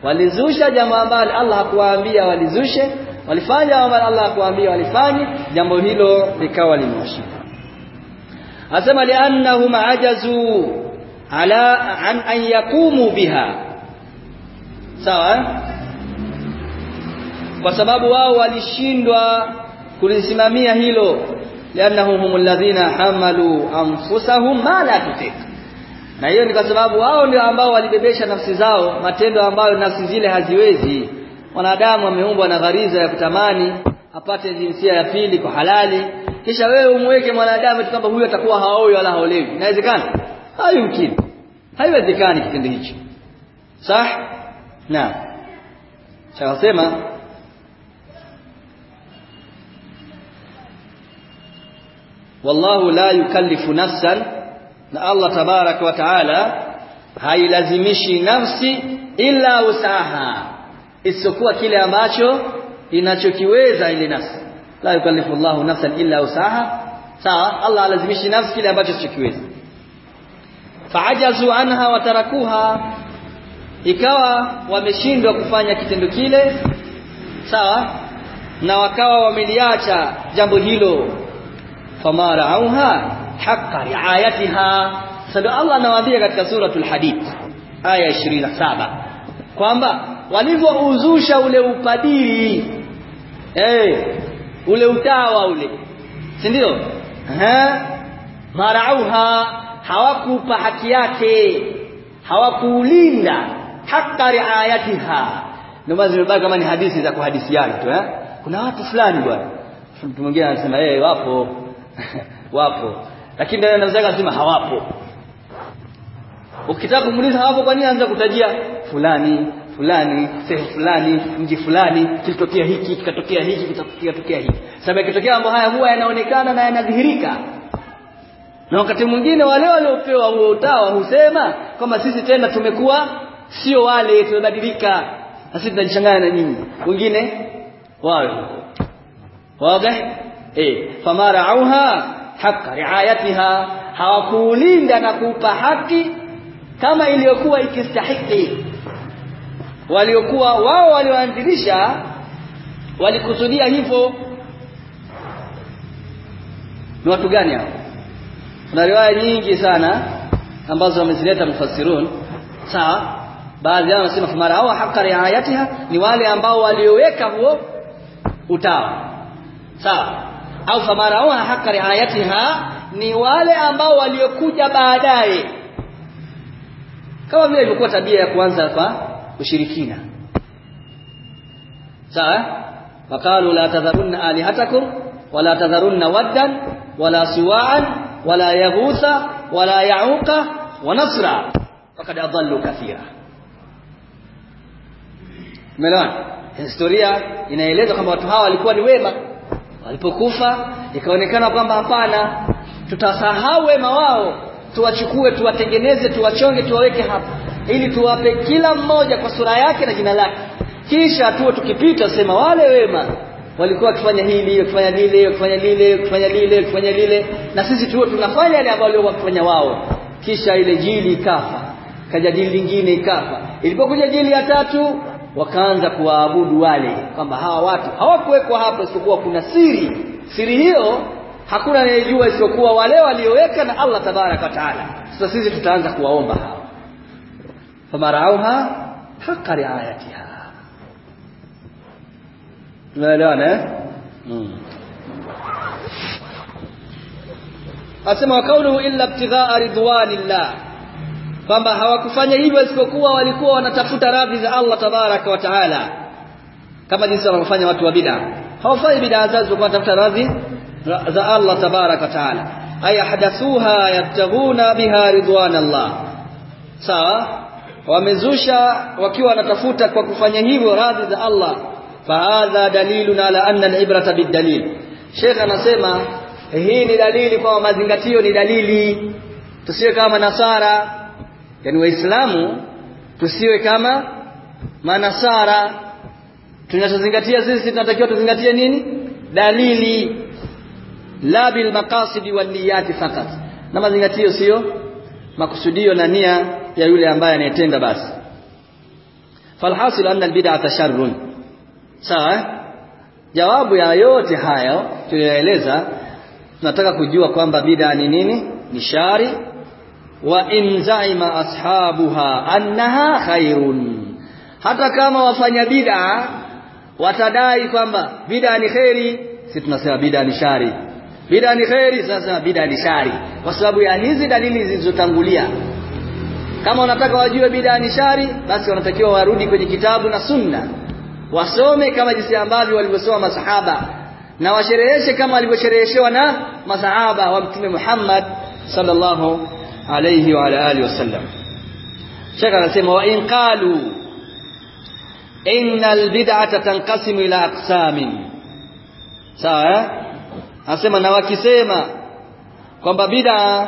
walizusha jambo ambalo Allah hakuwaambia walizushe. Walifanya ambalo Allah hakuwaambia walifanye. Jambo hilo likawa limewashinda asema liannahum ajazu ala an an yakumu biha. Sawa kwa sababu wao walishindwa kulisimamia hilo. Liannahum humul ladhina hamalu anfusahum ma la tutik na hiyo ni kwa sababu wao ndio ambao walibebesha nafsi zao matendo ambayo nafsi zile haziwezi. Mwanadamu ameumbwa na ghariza ya kutamani apate jinsia ya pili kwa halali. Kisha wewe umweke mwanadamu kwamba huyu atakuwa haoi wala haolewi. Inawezekana? Hayumkini. Haiwezekani kitendo hicho sah? Na chakasema wallahu la yukallifu nafsan na Allah tabaraka wa taala hailazimishi nafsi ila usaha isipokuwa kile ambacho inachokiweza ile nafsi. La yukallifu Allahu nafsan illa usaha. Sawa Allah alazimishi nafsi kile ambacho sichokiweza. Faajazu anha watarakuha ikawa wameshindwa kufanya kitendo kile sawa na wakawa wameliacha jambo hilo. Famarauha haqqa riayatiha. Sababu Allah anawaambia katika suratul hadid aya 27 kwamba walivyouzusha ule upadiri eh ule utawa ule si ndio? Marauha hawakupa haki yake hawakuulinda haqqa riayatiha. Ndio maana zimebaki kama ni hadithi za kuhadithiana tu eh. Kuna watu fulani bwana. Mtu mwingine anasema eh wapo. Wapo lakini ndani zaka lazima hawapo. Ukitaka kumuuliza hawapo kwa nini anza kutajia? Fulani fulani sehemu fulani mji fulani kilitokea hiki kikatokea hiki kikatokea hiki. Sababu ikitokea mambo haya huwa yanaonekana na yanadhihirika. Na wakati mwingine wale waliopewa huo utawa husema kama sisi tena tumekuwa sio wale tumebadilika. Na sisi tunajichanganya na nyinyi. Wengine wawe wazi eh famara haqqa riayatiha hawakuulinda na kuupa haki kama iliyokuwa ikistahiki. Waliokuwa wao walioanzilisha walikusudia hivyo. Ni watu gani hao? Kuna riwaya nyingi sana ambazo wamezileta mufassirun. Sawa baadhi yao wanasema famara hawa haka riayatiha ni wale ambao walioweka huo utawa sawa au famarauha haqqa riayatiha ni wale ambao waliokuja baadaye. Kama vile ilikuwa tabia ya kuanza kwa ushirikina. Sawa? Waqalu la tadharunna alihatakum wala tadharunna waddan wala siwa'an wala yaghutha wala ya'uqa wa nasra. Faqad adallu kathira. Umeelewana? Historia inaeleza kwamba watu hawa walikuwa ni wema. Walipokufa ikaonekana kwamba hapana, tutasahau wema wao, tuwachukue, tuwatengeneze, tuwachonge, tuwaweke hapa ili tuwape kila mmoja kwa sura yake na jina lake. Kisha tuwe tukipita sema wale wema walikuwa wakifanya hili, wakifanya lile, wakifanya lile, wakifanya lile, wakifanya lile na sisi tuwe tunafanya yale ambayo wakifanya wao. Kisha ile jili ikafa, kaja jili lingine ikafa. Ilipokuja jili ya tatu wakaanza kuwaabudu wale kwamba hawa watu hawakuwekwa hapo isipokuwa kuna siri. Siri hiyo hakuna anayejua isipokuwa wale walioweka na Allah tabaraka taala. Sasa sisi tutaanza kuwaomba hawa. Famarauha haqa riayatiha. Tunaelewana na mm. asema kauluhu illa ibtighaa ridwanillah kwamba hawakufanya hivyo isipokuwa walikuwa wanatafuta radhi za Allah tabaraka wa taala. Kama jinsi wanavyofanya watu wa bid'a. Hawafanyi bid'a zao kwa kutafuta radhi za Allah tabaraka wa taala. Ay hadathuha yabtaghuna biha ridwan Allah. Sawa? Wamezusha wakiwa wanatafuta kwa kufanya hivyo radhi za Allah. Fahadha dalilun ala anna al-ibrata bid-dalil. Sheikh anasema hii ni dalili kwa mazingatio ni dalili. Tusiwe kama nasara yani waislamu tusiwe kama manasara. Tunachozingatia sisi tunatakiwa tuzingatie nini? Dalili. La bil maqasidi wal niyati fakat na mazingatio sio makusudio na nia ya yule ambaye anayetenda basi. Falhasil anna albid'ata sharrun. Sawa jawabu ya yote hayo tuliyoeleza tunataka kujua kwamba bid'a ni nini? Ni shari wa in zaima ashabuha annaha khairun. Hata kama wafanya bid'a watadai kwamba bid'a ni khairi si tunasema bid'a ni shari. Bid'a ni khairi sasa bid'a ni shari. Kwa sababu ya hizi dalili zilizotangulia. Kama unataka wajue bid'a ni shari basi wanatakiwa warudi kwenye kitabu na sunna. Wasome kama jinsi ambavyo walivyosoma masahaba. Na washereheshe kama walivyoshereheshewa na masahaba wa mtume Muhammad sallallahu alayhi wa ala alihi wasallam. Shaka anasema wa in qalu innal bid'ata tanqasimu ila aqsamin. Sawa anasema na wakisema kwamba bid'a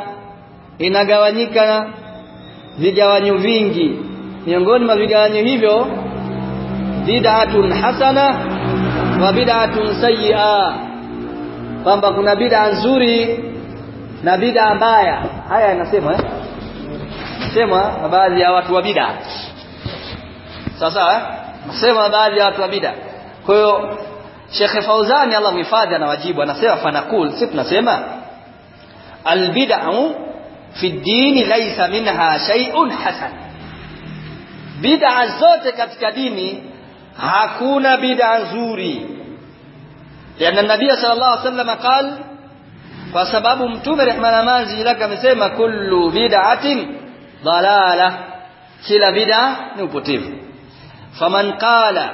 inagawanyika vigawanyo vingi miongoni mwa vigawanyo hivyo bid'atun hasana wa bid'atun sayyi'a. Kwamba kuna bid'a nzuri na bid'a mbaya haya yanasema eh nasema na baadhi ya watu wa bid'a sasa eh nasema baadhi ya watu wa bid'a kwa hiyo Sheikh Fauzani Allah mhifadhi anawajibu anasema fanakul sisi tunasema albid'u fi dini laysa minha shay'un hasan bid'a zote katika dini hakuna bid'a nzuri yana nabii sallallahu alaihi wasallam qal kwa sababu mtume rehma na amani lake amesema kullu bid'atin dalala kila bid'a ni upotevu faman qala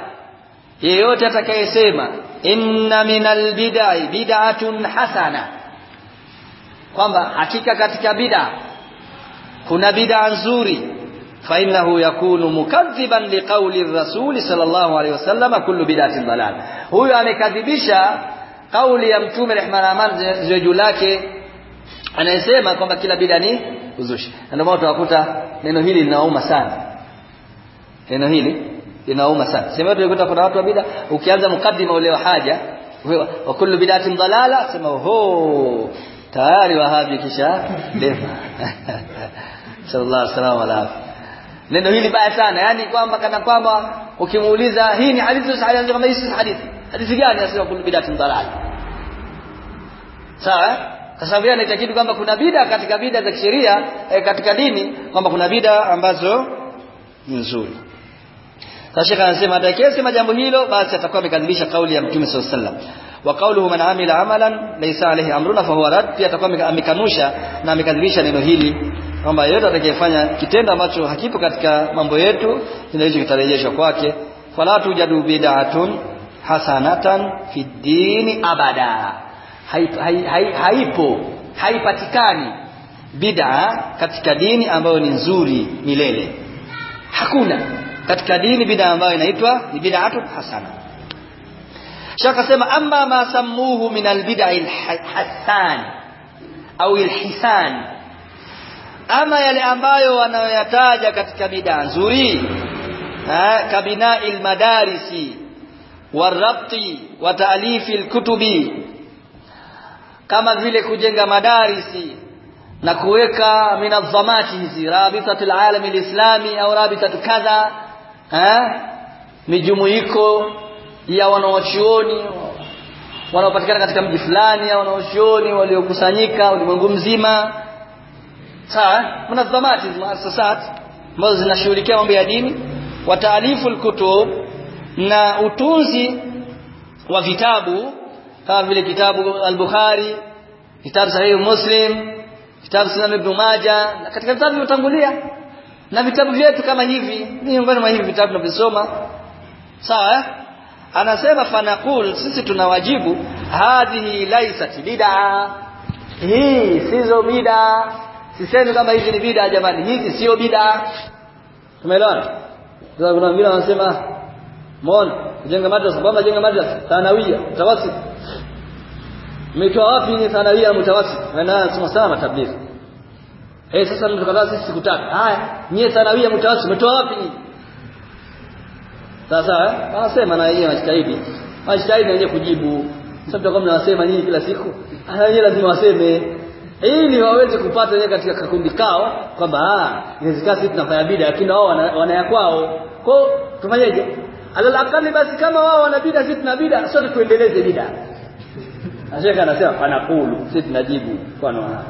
yeyote atakayesema inna minal bid'i bid'atun hasana kwamba hakika katika bid'a kuna bid'a nzuri fa innahu yakunu mukadhiban liqauli rasuli sallallahu alaihi wasallam kullu bid'atin dalal huyo amekadhibisha kauli ya mtume rehma na amani juu lake anayesema kwamba kila bid'a ni uzushi. Ndio maana tunakuta neno hili linauma sana. Neno hili linauma sana. Sema tulikuta kuna watu wa bid'a ukianza mukaddima ule haja wa kullu bid'atin dalala sema ho tayari wahabi kisha lema. Sallallahu alaihi wasallam neno hili baya sana. Yani kwamba kana kwamba ukimuuliza hii ni hadithi sahihi kama hii si hadithi hadithi gani asema kullu bid'atin dalal sawa kwa sababu yeye anaitakidi kwamba kuna bid'a katika bid'a za kisheria eh, katika dini kwamba kuna bid'a ambazo ni nzuri. Sasa shekha anasema atakayesema jambo hilo basi atakuwa amekadhibisha kauli ya mtume sallallahu alaihi wasallam. Wa qawluhu man amila amalan laysa alayhi amruna fa huwa rad. Pia atakuwa amekanusha na amekadhibisha neno hili kwamba yeyote atakayefanya kitendo ambacho hakipo katika mambo yetu kinaweza kitarejeshwa kwake. Fala tujadu bid'atun hasanatan fi dini abada haipo haipatikani bid'a katika dini ambayo ni nzuri milele hakuna katika dini bid'a ambayo inaitwa ni bid'atun hasana shaka sema amma ma sammuhu min albid'i alhasan au alhisan ama yale ambayo wanayoyataja katika bid'a nzuri kabinai almadarisi warabti wa taalifi alkutubi. Kama vile kujenga madarisi na kuweka minadhamati hizi rabitatul alam alislami au rabitatu kadha eh mijumuiko ya wanaochuoni wanaopatikana katika mji fulani au wanaochuoni waliokusanyika ulimwengu mzima. Sawa munadhamati muassasat ambazo zinashughulikia mambo ya dini. Wa taalifu alkutub na utunzi wa vitabu kama vile kitabu al-Bukhari kitabu sahihi Muslim kitabu Sunan Ibn Majah na katika vitabu vilivyotangulia na vitabu vyetu kama hivi miongoni mwa hivi vitabu tunavisoma sawa eh? anasema fanaqul sisi tunawajibu hadhihi laysat bid'a. Hii sizo bid'a. Sisemi kama hizi ni bid'a jamani hizi sio bid'a. Tumeelewana? Kuna wengine wanasema mon kujenga madrasa baba jenga madrasa thanawia mutawasit Mmetoa wapi ni thanawia mutawasit maana nasema sana tabligh eh sasa mtu kadhaa sisi sikutaka haya nyie thanawia mutawasit mmetoa wapi sasa eh Anasema na yeye anajitahidi anajitahidi na yeye kujibu. Sasa tutakuwa mnawasema nyinyi kila siku. Ana yeye lazima waseme. Ili waweze kupata yeye katika kakundi kao kwamba ah inawezekana sisi tunafanya bid'a lakini wao wanayakwao. kwao. Kwa tufanyeje alal akali basi kama wao wana bid'a sisi tuna bid'a sote tuendeleze bid'a. Asheka anasema anakulu sisi tunajibu mfano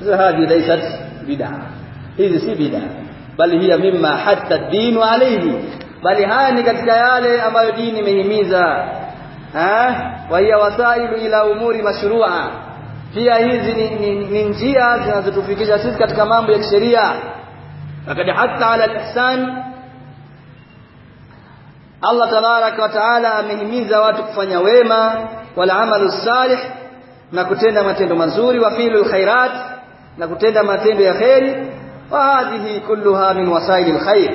sasa hadi laisat bid'a. Hizi si bid'a. Bali hiya mimma hatta dinu alayhi. Bali haya ni katika yale ambayo dini imehimiza. Eh wa hiya wasailu ila umuri mashru'a. Pia hizi ni, ni, ni njia zinazotufikisha sisi katika mambo ya kisheria. Wakati hata ala ihsan Allah tabaraka wa taala amehimiza watu kufanya wema wal amalu salih na kutenda matendo mazuri wa filul khairat na kutenda matendo ya kheri wa hadhihi kulluha min wasailil khair.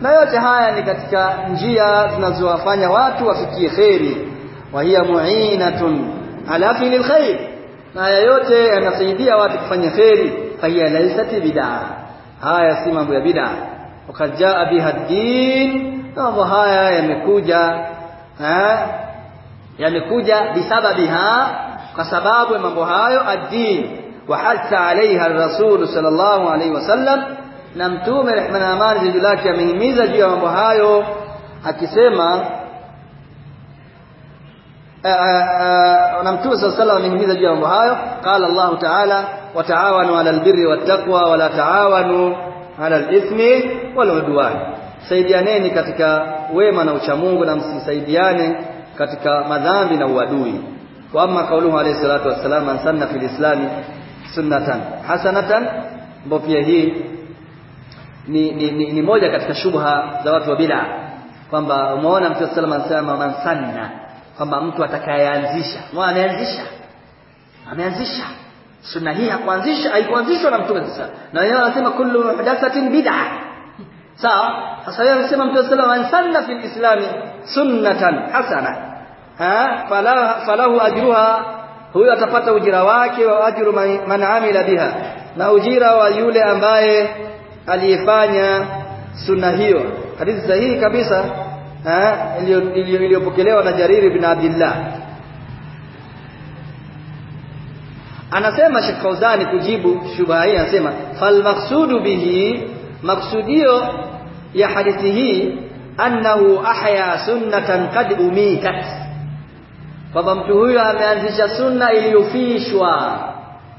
Na yote haya ni katika njia zinazowafanya watu wafikie kheri. Wa hiya mu'inatun ala filil khair. Na haya yote yanasaidia watu kufanya kheri. Fahiya laysat bid'a haya si mambo ya bid'a jaa biha din mambo haya yamekuja yamekuja bisababiha kwa sababu ya mambo hayo ad-din wa hatta alaiha ar-rasul sallallahu alaihi wasallam na mtume rehma na amani juu lake amehimiza juu ya mambo hayo akisema na mtume sallallahu alayhi amehimiza juu ya mambo hayo qala Allah ta'ala wa ta'awanu 'alal birri wat taqwa wa la ta'awanu 'alal ithmi wal 'udwan saidianeni katika wema na uchamungu na msisaidiane katika madhambi na uadui. Wa amma kauluhu alayhi salatu wassalam sanna fil islami sunnatan hasanatan ambapo pia hii ni, ni, ni, ni moja katika shubha za watu wa bid'a. Kwamba umeona mtu sallallahu alayhi wasallam sanna kwamba mtu atakayeanzisha. Mwa ameanzisha? Ameanzisha. Sunna hii hakuanzisha haikuanzishwa na mtume sasa na yeye anasema kullu muhdathatin bid'a sawa? Sasa yeye anasema mtume sallallahu alayhi wasallam sanna fil islami sunnatan hasana. Ha? Falahu, falahu ajruha. Huyo atapata ujira wake wa ajru man amila biha. Na ujira wa yule ambaye aliyefanya sunna hiyo. Hadithi sahihi kabisa iliyopokelewa na Jariri bin Abdullah anasema Sheikh Fauzani kujibu shubha hii anasema fal maqsudu bihi maksudio ya hadithi hii annahu ahya sunnatan qad umitat. Kwamba mtu huyo ameanzisha sunna iliyofishwa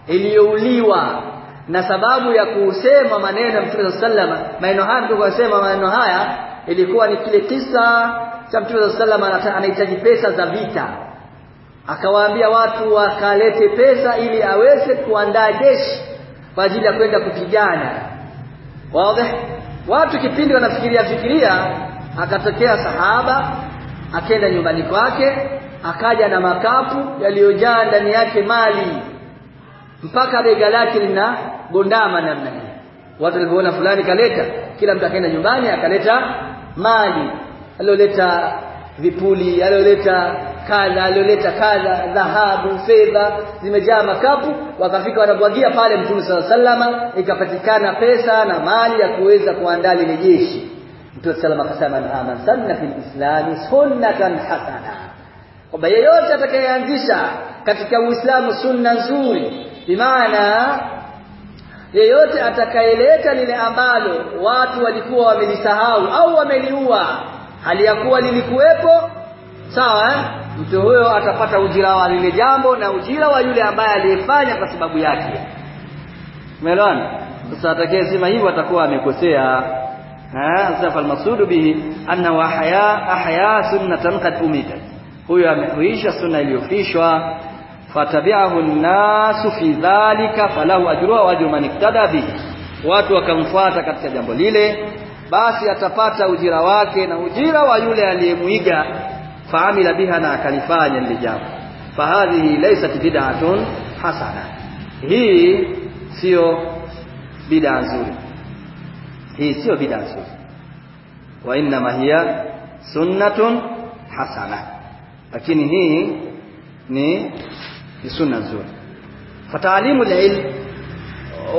iliyouliwa na sababu ya kusema maneno ya Mtume sallallahu maneno haya mtu kusema maneno haya ilikuwa ni kile kisa cha Mtume sallallahu anahitaji pesa za vita. Akawaambia watu wakalete pesa ili aweze kuandaa jeshi kwa ajili ya kwenda kupigana wazi watu kipindi wanafikiria fikiria akatokea sahaba akenda nyumbani kwake akaja na makapu yaliyojaa ndani yake mali. Mpaka bega lake lina gondama namna hii. Watu walipoona fulani kaleta kila mtu akaenda nyumbani akaleta mali alioleta vipuli alioleta kadha alioleta kadha dhahabu fedha zimejaa makapu wakafika wanabwagia pale mtume sala sallama ikapatikana pesa na mali ya kuweza kuandaa lile jeshi mtume sallama akasema aman sanna fil islami sunnatan hasana kwamba yeyote atakayeanzisha katika uislamu sunna nzuri bimaana yeyote atakayeleta lile ambalo watu walikuwa wamelisahau au wameliua hali ya kuwa lilikuwepo sawa eh? Mtu huyo atapata ujira wa lile jambo na ujira wa yule ambaye aliyefanya kwa sababu yake. Umeelewana? Sasa atakayesema hivyo atakuwa amekosea. Eh sasa falmasudu bihi anna ahya ahya sunnatan qad umitat. Huyo amehuisha sunna iliyofishwa. Fatabi'ahu an-nasu fi dhalika falahu ajruha wa ajru man iktada bihi. Watu wakamfuata katika jambo lile basi atapata ujira wake na ujira wa yule aliyemuiga faamila biha na akalifanya lile jambo. Fahadhihi laysat bid'atun hasana. Hii sio bid'a nzuri. Hii sio bid'a nzuri. Wa inma hiya sunnatun hasana. Lakini hii ni ni sunna nzuri. Fataalimu ilm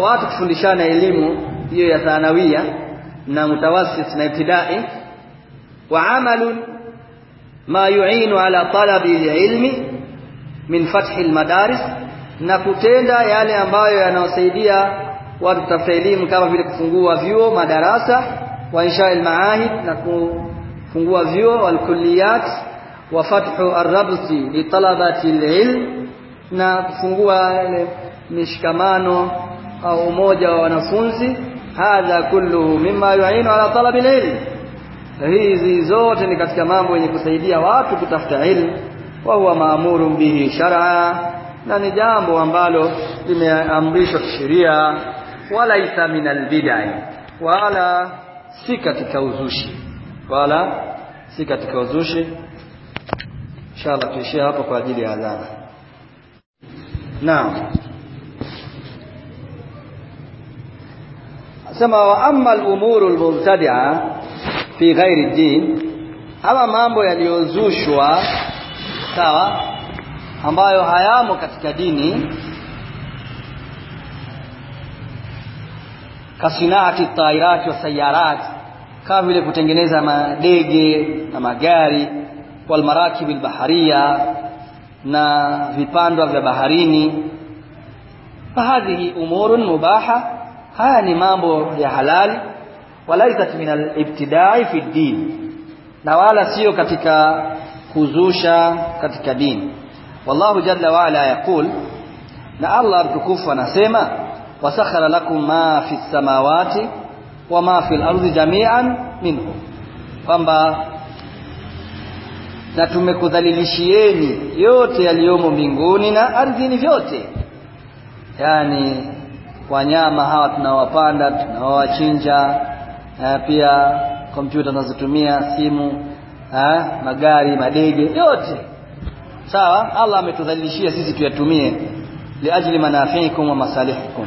watu kufundishana elimu hiyo ya thanawia na mutawassit na ibtidai wa amalun ma yu'inu ala talabi ilmi min fathi almadaris na kutenda yale ambayo yanawasaidia watu kutafuta elimu kama vile kufungua vyuo madarasa wa insha almaahid na kufungua vyuo walkulliyat wa fathu arrabti li talabati alilm na kufungua mishikamano au umoja wa wanafunzi hadha kulluhu mimma yu'inu ala talabi alilm hizi zote ni katika mambo yenye kusaidia watu kutafuta ilmu. Wa huwa maamuru bihi shar'a. Na ni jambo ambalo limeamrishwa kisheria. Wala isa min albidai wala si katika uzushi. Wala si katika uzushi. Inshallah tuishie hapo kwa ajili ya adhana. Naam. Sema wa amma al-umuru al-mubtadi'a fi ghairi din ama mambo yaliyozushwa sawa ambayo hayamo katika dini. Kasinaati tairati wa sayarat kama vile kutengeneza madege na magari wal marakib al na vipandwa vya baharini. Fahadhihi umurun mubaha haya ni mambo ya halali walaisat min al-ibtidai fi din. Na wala sio katika kuzusha katika dini. Wallahu jalla wa ala yaqul na Allah mtukufu anasema wasakhara lakum ma fi samawati wa ma fi al-ardi jami'an minhu. Kwamba na tumekudhalilishieni yote yaliyomo mbinguni na ardhini vyote. Yani wanyama hawa tunawapanda tunawachinja pia kompyuta tunazotumia simu eh, magari madege yote. Sawa? Allah ametudhalilishia sisi tuyatumie. Liajli manafiikum wa masalihikum.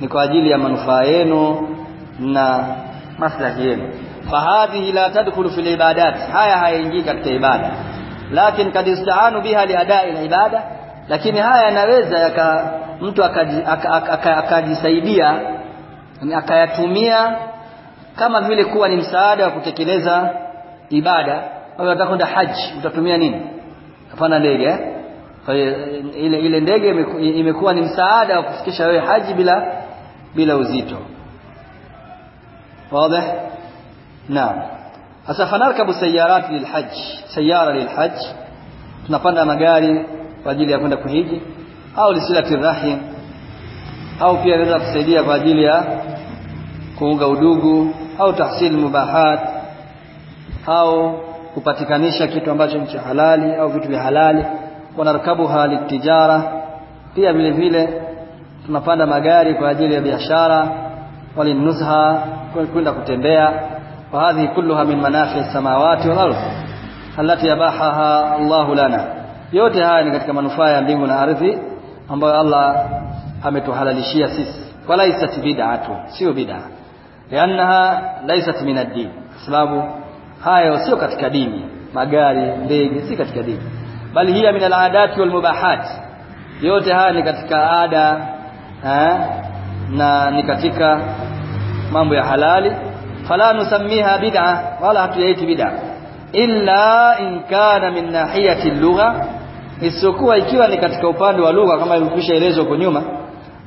Ni kwa ajili ya manufaa yenu na maslahi yenu. Fahadhihi la tadkhulu fil ibadat. Haya hayaingii katika ibada. Lakin kad istaanu biha liadai ibada. Lakini haya yanaweza yaka mtu akajisaidia akayatumia kama vile kuwa ni msaada wa kutekeleza ibada au utakwenda kwenda haji utatumia nini? Hapana ndege eh? kwa ile ile ndege imekuwa ni msaada wa kufikisha wewe haji bila bila uzito. Wazi? Naam. Sasa fanarkabu sayarat lilhajj sayara lilhajj tunapanda magari kwa ajili ya kwenda kuhiji au lisilati rahim au pia inaweza kusaidia kwa ajili ya kuunga udugu au tahsil mubahat au kupatikanisha kitu ambacho ni halali au vitu vya halali. Wanarkabuha litijara pia vile vile tunapanda magari kwa ajili ya biashara walinuzha kwenda kutembea. Wa hadhi kulluha min manafi samawati wal ardh allati yabahaha Allah lana. Yote haya ni katika manufaa ya mbingu na ardhi ambayo Allah ametuhalalishia sisi. Wala isat bid'atu sio bid'a liannaha laysat min ad-din sababu hayo sio katika dini magari ndege si katika dini bali hiya min al-aadati wal mubahat yote haya ni katika ada eh, na ni katika mambo ya halali fala nusammiha bid'a wala hatuyaiti bid'a illa in kana min nahiyati lugha isiyokuwa ikiwa ni katika upande wa lugha kama ilivyokwisha elezwa huko nyuma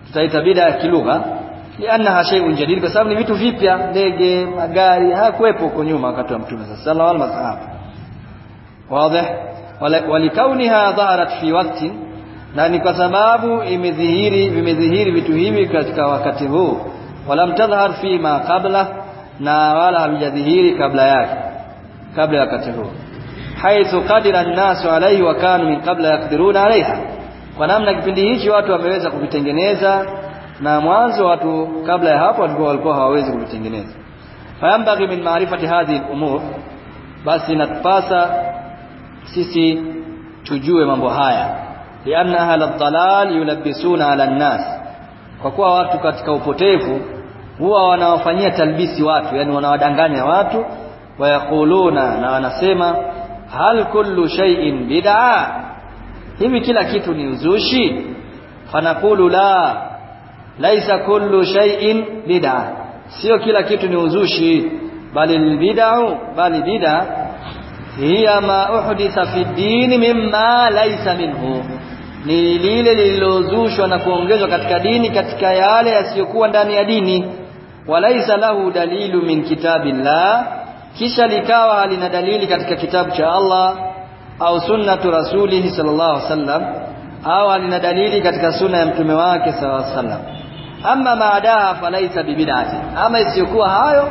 tutaita bid'a kilugha liannaha shay'un jadid kwa sababu ni vitu vipya ndege magari hakuwepo huko nyuma wakati wa mtume sallallahu alaihi wasallam wazi. Walikauniha dhaharat fi waqtin na ni kwa sababu imedhihiri vimedhihiri vitu hivi katika wakati huu. Walam tadhhar fi ma qabla na wala havijadhihiri kabla yake kabla ya wakati huu. Haithu qadira an-nasu alayhi wa kanu min qabla yaqdiruna alayha. Kwa namna kipindi hichi watu wameweza kuvitengeneza na mwanzo watu kabla ya hapo walikuwa walikuwa hawawezi kuvitengeneza. Fayambaghi min maarifati hadhihi al-umur basi inatupasa sisi tujue mambo haya. Lianna ahla ad-dalal yulabisuna ala an-nas. Kwa kuwa watu katika upotevu huwa wanawafanyia talbisi watu yani wanawadanganya watu wayakuluna na wanasema hal kullu shay'in bid'a? Hivi kila kitu ni uzushi? Fanaqulu la laisa kullu shay'in bid'a. Sio kila kitu ni uzushi bali bid'ah bali bid'a. Hiya ma uhditha fi din mimma laisa minhu. Ni lile lililozushwa na kuongezwa katika dini katika yale yasiyokuwa ndani ya dini. Walaisa lahu dalilu min kitabillah. Kisha likawa halina dalili katika kitabu cha Allah au sunnatu rasulihi sallallahu alaihi wasallam au halina dalili katika sunna ya mtume wake sallallahu alaihi wasallam amma maadaha falaisa bibidati ama isiyokuwa hayo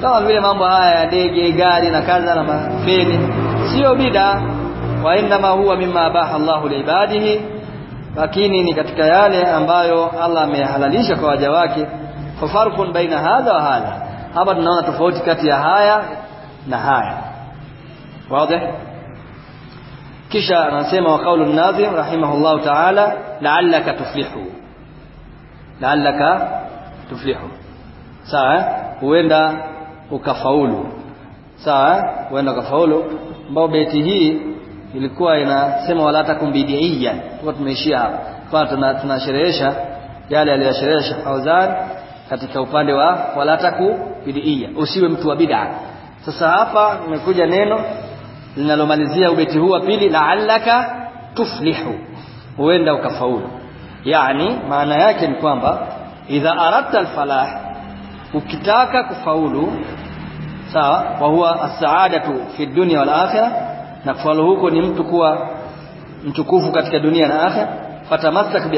kama vile mambo haya ya ndege gari na kadha na mafeni sio bida wa inma huwa mimma abaha Allahu liibadihi lakini ni katika yale ambayo Allah amehalalisha kwa waja wake fa farqun baina hadha wa hadha hapa tunaona tofauti kati ya haya na haya wazi kisha anasema wa qaulu an-nazim rahimahullahu ta'ala la'allaka tuflihu la'allaka tuflihu. Sawa huenda ukafaulu. Sawa huenda ukafaulu. Ambao beti hii ilikuwa inasema wala takum bid'iyan kwa tumeishia hapa. Kwa tuna tunasherehesha yale aliyosherehesha Fauzan katika upande wa wala taku bid'iyan usiwe mtu wa bid'a. Sasa hapa nimekuja neno linalomalizia ubeti huu wa pili la'allaka tuflihu. Huenda ukafaulu yani maana yake ni kwamba idha aradta alfalah ukitaka kufaulu sawa wa huwa as-sa'adatu fi dunya wal akhirah na kufaulu huko ni mtu kuwa mtukufu katika dunia na akhirah fatamassak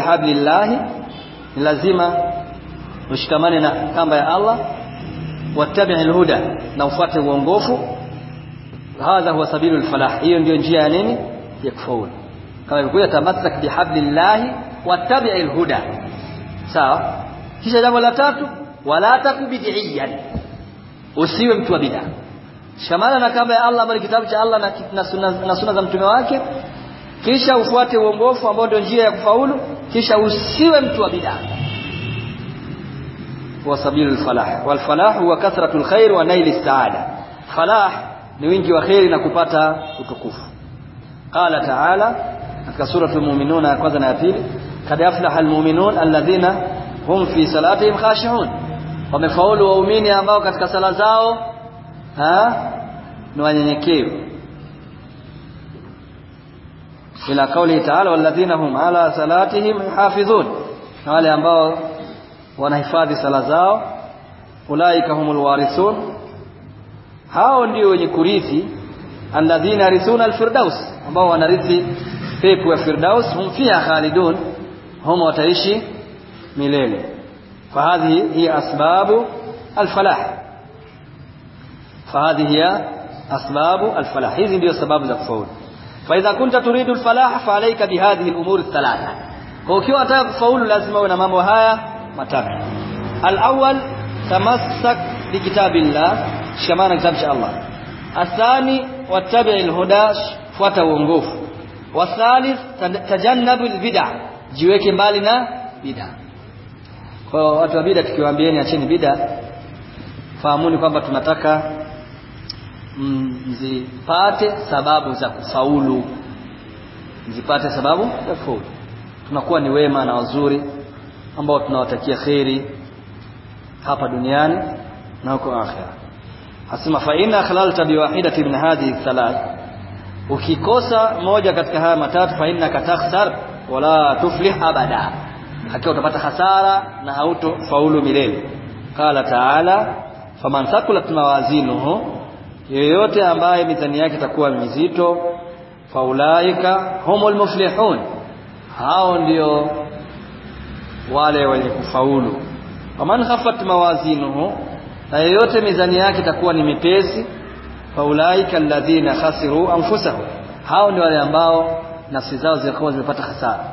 ni lazima ushikamane na kamba ya Allah wattabi' alhuda na ufuate uongofu. Hadha huwa sabilul falah hiyo ndio njia ya nini? Ya kufaulu. Kama ilikuwa tamassak bihablillahi wattabi' alhuda. Sawa? Kisha jambo la tatu wala takubid'iyan usiwe mtu wa bid'a. Shamana na kamba ya Allah bali kitabu cha Allah na, na sunna na sunna za mtume wake. Kisha ufuate uongofu ambao ndio njia ya kufaulu. Kisha usiwe mtu wa bid'a. Wa sabilul falah. Wal falah huwa kathratul khair wa naili saada falah ni wingi wa khairi na kupata utukufu. Qala ta'ala katika suratul mu'minuna ya kwanza na ya pili قد أفلح المؤمنون الذين هم في صلاتهم خاشعون. ومفعول وأمين يا أمبا وكذك صلاة ها؟ نوان إلى قوله تعالى والذين هم على صلاتهم حافظون قال يا أمبا ونحفاظ صلاة زاو أولئك هم الوارثون. هاو نيو نكريثي الذين يرثون الفردوس. أمبا ونرثي فيكو الفردوس. هم فيها خالدون. هم وتعيشي مليلي فهذه هي أسباب الفلاح. فهذه هي أسباب الفلاح. هذه هي أسباب الفول فإذا كنت تريد الفلاح فعليك بهذه الأمور الثلاثة. وكي أتاك فول لازم أن أمامها متابع الأول تمسك بكتاب الله. شكمان كتاب شاء الله. الثاني واتبع الهداش فتوى وثالث تجنب البدع. Jiweke mbali na bid'a. Kwa watu wa bid'a tukiwaambieni acheni bid'a fahamuni kwamba tunataka mzipate sababu za kufaulu. Mzipate sababu za kufaulu. Tunakuwa ni wema na wazuri ambao tunawatakia kheri hapa duniani na huko akhera. Asema fa inna khlalta biwahidati min hadhihi thalath ukikosa moja katika haya matatu fa innaka takhsar wala tuflih abada. Hakika utapata hasara na hautofaulu milele. Qala taala faman thaqulat mawazinuhu yeyote ambaye mizani yake itakuwa mizito faulaika humul muflihun. Hao ndio wale wenye kufaulu. Faman khafat mawazinuhu na yeyote mizani yake itakuwa ni mipesi faulaika alladhina khasiru anfusahum. Hao ndio wale ambao nafsi zao zilikuwa zimepata hasara.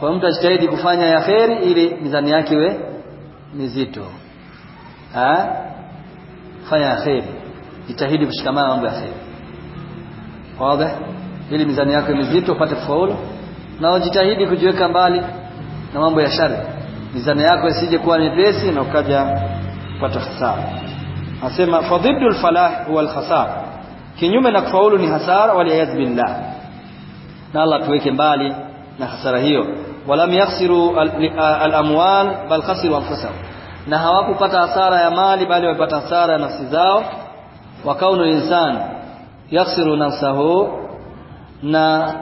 Kwa mtu ajitahidi kufanya ya kheri ili mizani yake iwe mizito. Ha? fanya ya kheri. Jitahidi kushikamana mambo ya kheri. Wazi? Ili mizani yako mizito upate faulu. Na ujitahidi kujiweka mbali na mambo ya shari. Mizani yako isije kuwa nyepesi na ukaja kupata hasara. Asema fadhidul falah huwa alkhasara kinyume na kufaulu ni hasara waliyaz billah na Allah tuweke mbali na hasara hiyo. Walam yakhsiru al-amwal bal khasiru anfusahum. Na hawakupata hasara ya mali bali wamepata hasara ya nafsi zao. Wa kaunu insan yakhsiru nafsahu na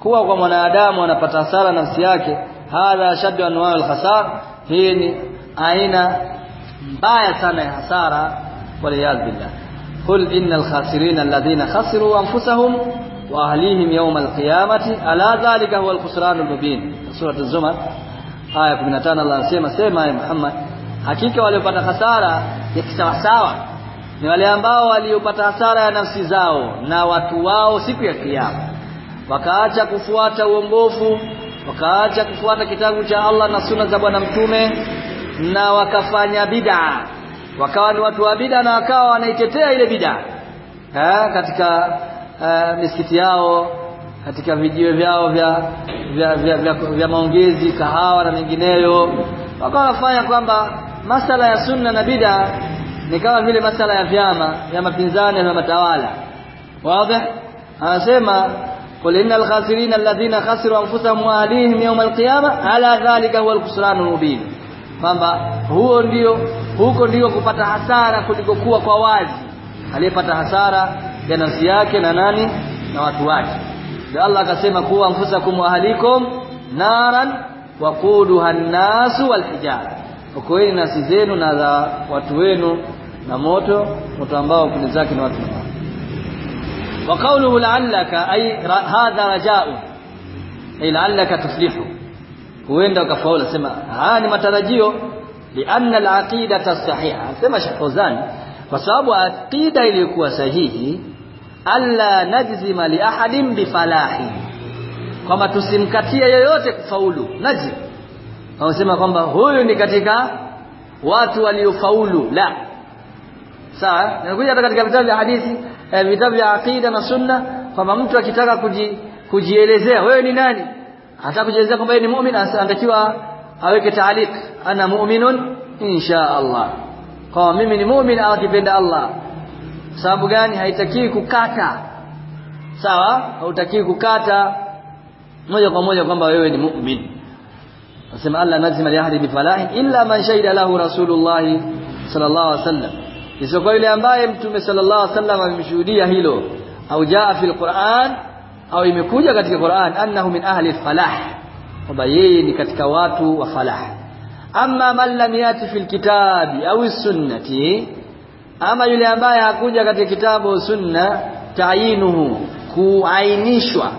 kuwa kwa mwanadamu anapata hasara nafsi yake hadha shaddu anwa al-khasar hii ni aina mbaya sana ya hasara waliyaz billah. Qul innal khasirin alladhina khasiru anfusahum wa ahlihim yawm alqiyamati ala dhalika huwa alkhusran almubin sura az-zumar aya 15 Allah anasema sema ya Muhammad hakika waliopata hasara ya kisawasawa ni wale ambao waliopata hasara ya nafsi zao na watu wao siku ya kiyama. Wakaacha kufuata uongofu wakaacha kufuata kitabu cha Allah na sunna za bwana mtume na wakafanya bid'a. Wakawa ni watu wa bid'a na wakawa wanaitetea ile bid'a. Katika uh, misikiti yao katika vijiwe vyao vya vya, vya, vya, vya maongezi kahawa na mengineyo wakawa wanafanya kwamba masala ya sunna na bid'a ni kama vile masala ya vyama vya mapinzani na matawala wazi anasema قل إن الخاسرين الذين خسروا أنفسهم وأهليهم يوم القيامة على ذلك هو الخسران المبين kwamba huo ndio huko ndio kupata hasara kuliko kuwa kwa wazi aliyepata hasara ya nafsi yake na nani? Na watu wake. Ndio Allah akasema kuwa anfusakum wa naran waquduha an-nasu wal hijara okoeni nafsi zenu na za watu wenu na moto moto ambao kuni zake na watu wa qawluhu la'allaka ay hadha raja'u ay la'allaka tuflihu huenda ukafaulu sema haya ni matarajio. Lianna al-aqidata sahiha. Sema Sheikh kwa sababu aqida iliyokuwa sahihi alla najzima li ahadin bifalahi kwamba tusimkatie yoyote kufaulu. Najzim wanasema kwamba huyu ni katika watu waliofaulu. La. Sawa? Nakuja hata katika vitabu vya hadithi eh, vitabu vya aqida na sunna kwamba mtu akitaka kuji, kujielezea wewe ni nani? Hata kujielezea kwamba ni muumini anatakiwa aweke taaliq ana mu'minun insha Allah. Kwa mimi ni muumini au kipenda Allah sababu gani haitakiwi kukata sawa hautakiwi kukata moja kwa moja kwamba wewe ni muumini nasema Allah nazima li ahadi bifalahi illa man shahida lahu rasulullah sallallahu alaihi wasallam isipokuwa yule ambaye mtume sallallahu alaihi wasallam amemshuhudia hilo au jaa fil Qur'an au imekuja katika Qur'an annahu min ahli falah kwamba yeye ni katika watu wa falah amma man lam yati fil kitabi au sunnati ama yule ambaye hakuja katika kitabu sunna taayinuhu kuainishwa.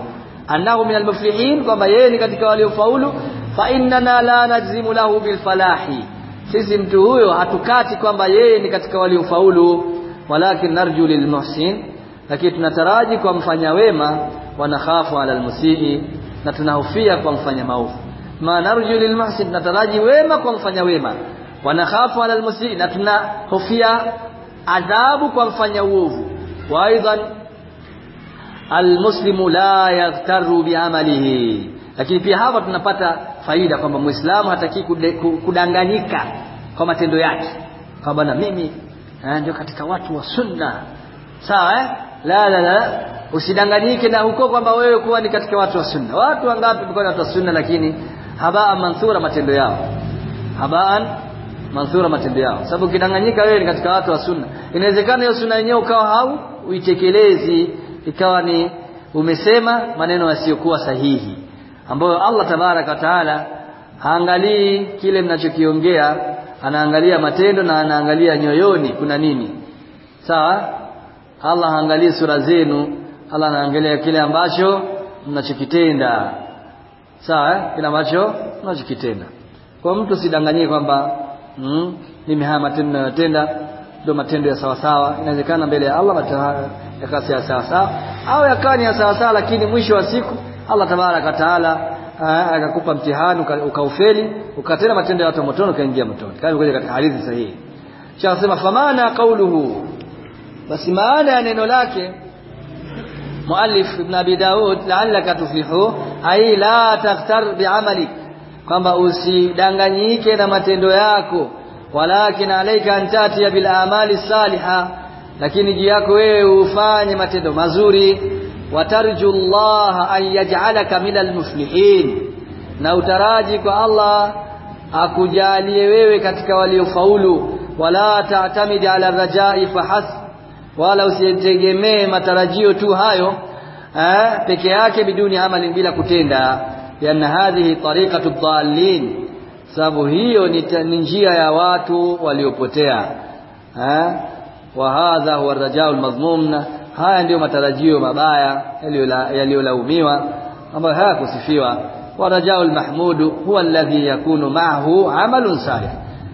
Annahu min almuflihin kwamba yeye ni katika waliofaulu. Fa innana la najzimu lahu bil falahi sisi mtu huyo hatukati kwamba yeye ni katika waliofaulu. Walakin narju lil muhsin lakini tunataraji kwa mfanya wema wanakhafu ala almusii na tunahofia kwa mfanya maovu. Ma narju lil muhsin tunataraji wema kwa mfanya wema. Wanakhafu ala almusii na tunahofia adhabu kwa mfanya uovu. Wa aidan almuslimu la yaghtaru biamalihi. Lakini pia hapa tunapata faida kwamba muislamu hataki kudanganyika kwa matendo yake. Kwamba na mimi ndio katika watu wa sunna. Sawa eh? La la la. Usidanganyike na huko kwamba wewe kuwa ni katika watu wa sunna. Watu wangapi ni watu wa sunna lakini habaa mansura matendo yao? Habaan manthura matendo yao. Sababu kidanganyika wewe ni katika watu wa sunna. Inawezekana hiyo sunna yenyewe ukawa hau uitekelezi ikawa ni umesema maneno yasiyokuwa sahihi ambayo Allah tabarak wa taala haangalii kile mnachokiongea anaangalia matendo na anaangalia nyoyoni kuna nini. Sawa? Allah haangalii sura zenu Allah anaangalia kile ambacho mnachokitenda. Sawa kile ambacho mnachokitenda. Kwa mtu sidanganyie kwamba mm, mimi haya matendo ninayotenda ndio matendo ya sawasawa. Sawa inawezekana mbele ya Allah matendo kasi ya sawasawa. Sawa au yakawa ni ya sawasawa sawa lakini mwisho wa siku Allah tabaraka taala akakupa mtihani ukaufeli ukatenda matendo ya watu motoni ukaingia motoni. Kama ngoja katika hadithi sahihi. Shasema famana qauluhu? Basi maana ya neno lake muallif ibn abi daud la'allaka tuflihu ay la takhtar bi'amalik kwamba usidanganyike na matendo yako walakin alayka antati tatiya bil amali salihah lakini juu yako wewe ufanye matendo mazuri. Watarju Allah an minal muflihin na utaraji kwa Allah akujalie wewe katika waliofaulu. Wala ta'tamidi ala rajai fahas wala usitegemee matarajio tu hayo eh, peke yake biduni amali bila kutenda yana hadhihi tariqatu dhallin sababu hiyo ni njia ya watu waliopotea. Eh, wa hadha huwa rajau almadhmum haya ndiyo matarajio mabaya yaliyolaumiwa ambayo hayakusifiwa. Wa rajau almahmudu huwa alladhi yakunu ma'ahu amalun salih.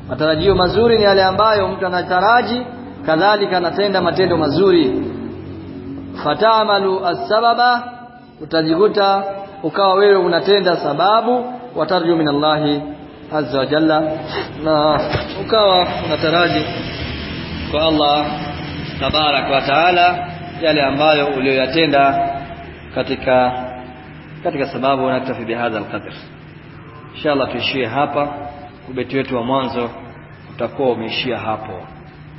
Matarajio mazuri ni yale ambayo mtu anataraji kadhalika anatenda matendo mazuri. Fatamalu asbaba utajikuta ukawa wewe unatenda sababu watarju min Allahi azza wa jalla na ukawa unataraji kwa Allah tabarak wa taala yale ambayo uliyoyatenda katika katika sababu naktafi bihadha alqadr. Inshallah tuishie hapa. Ubeti wetu wa mwanzo utakuwa umeishia hapo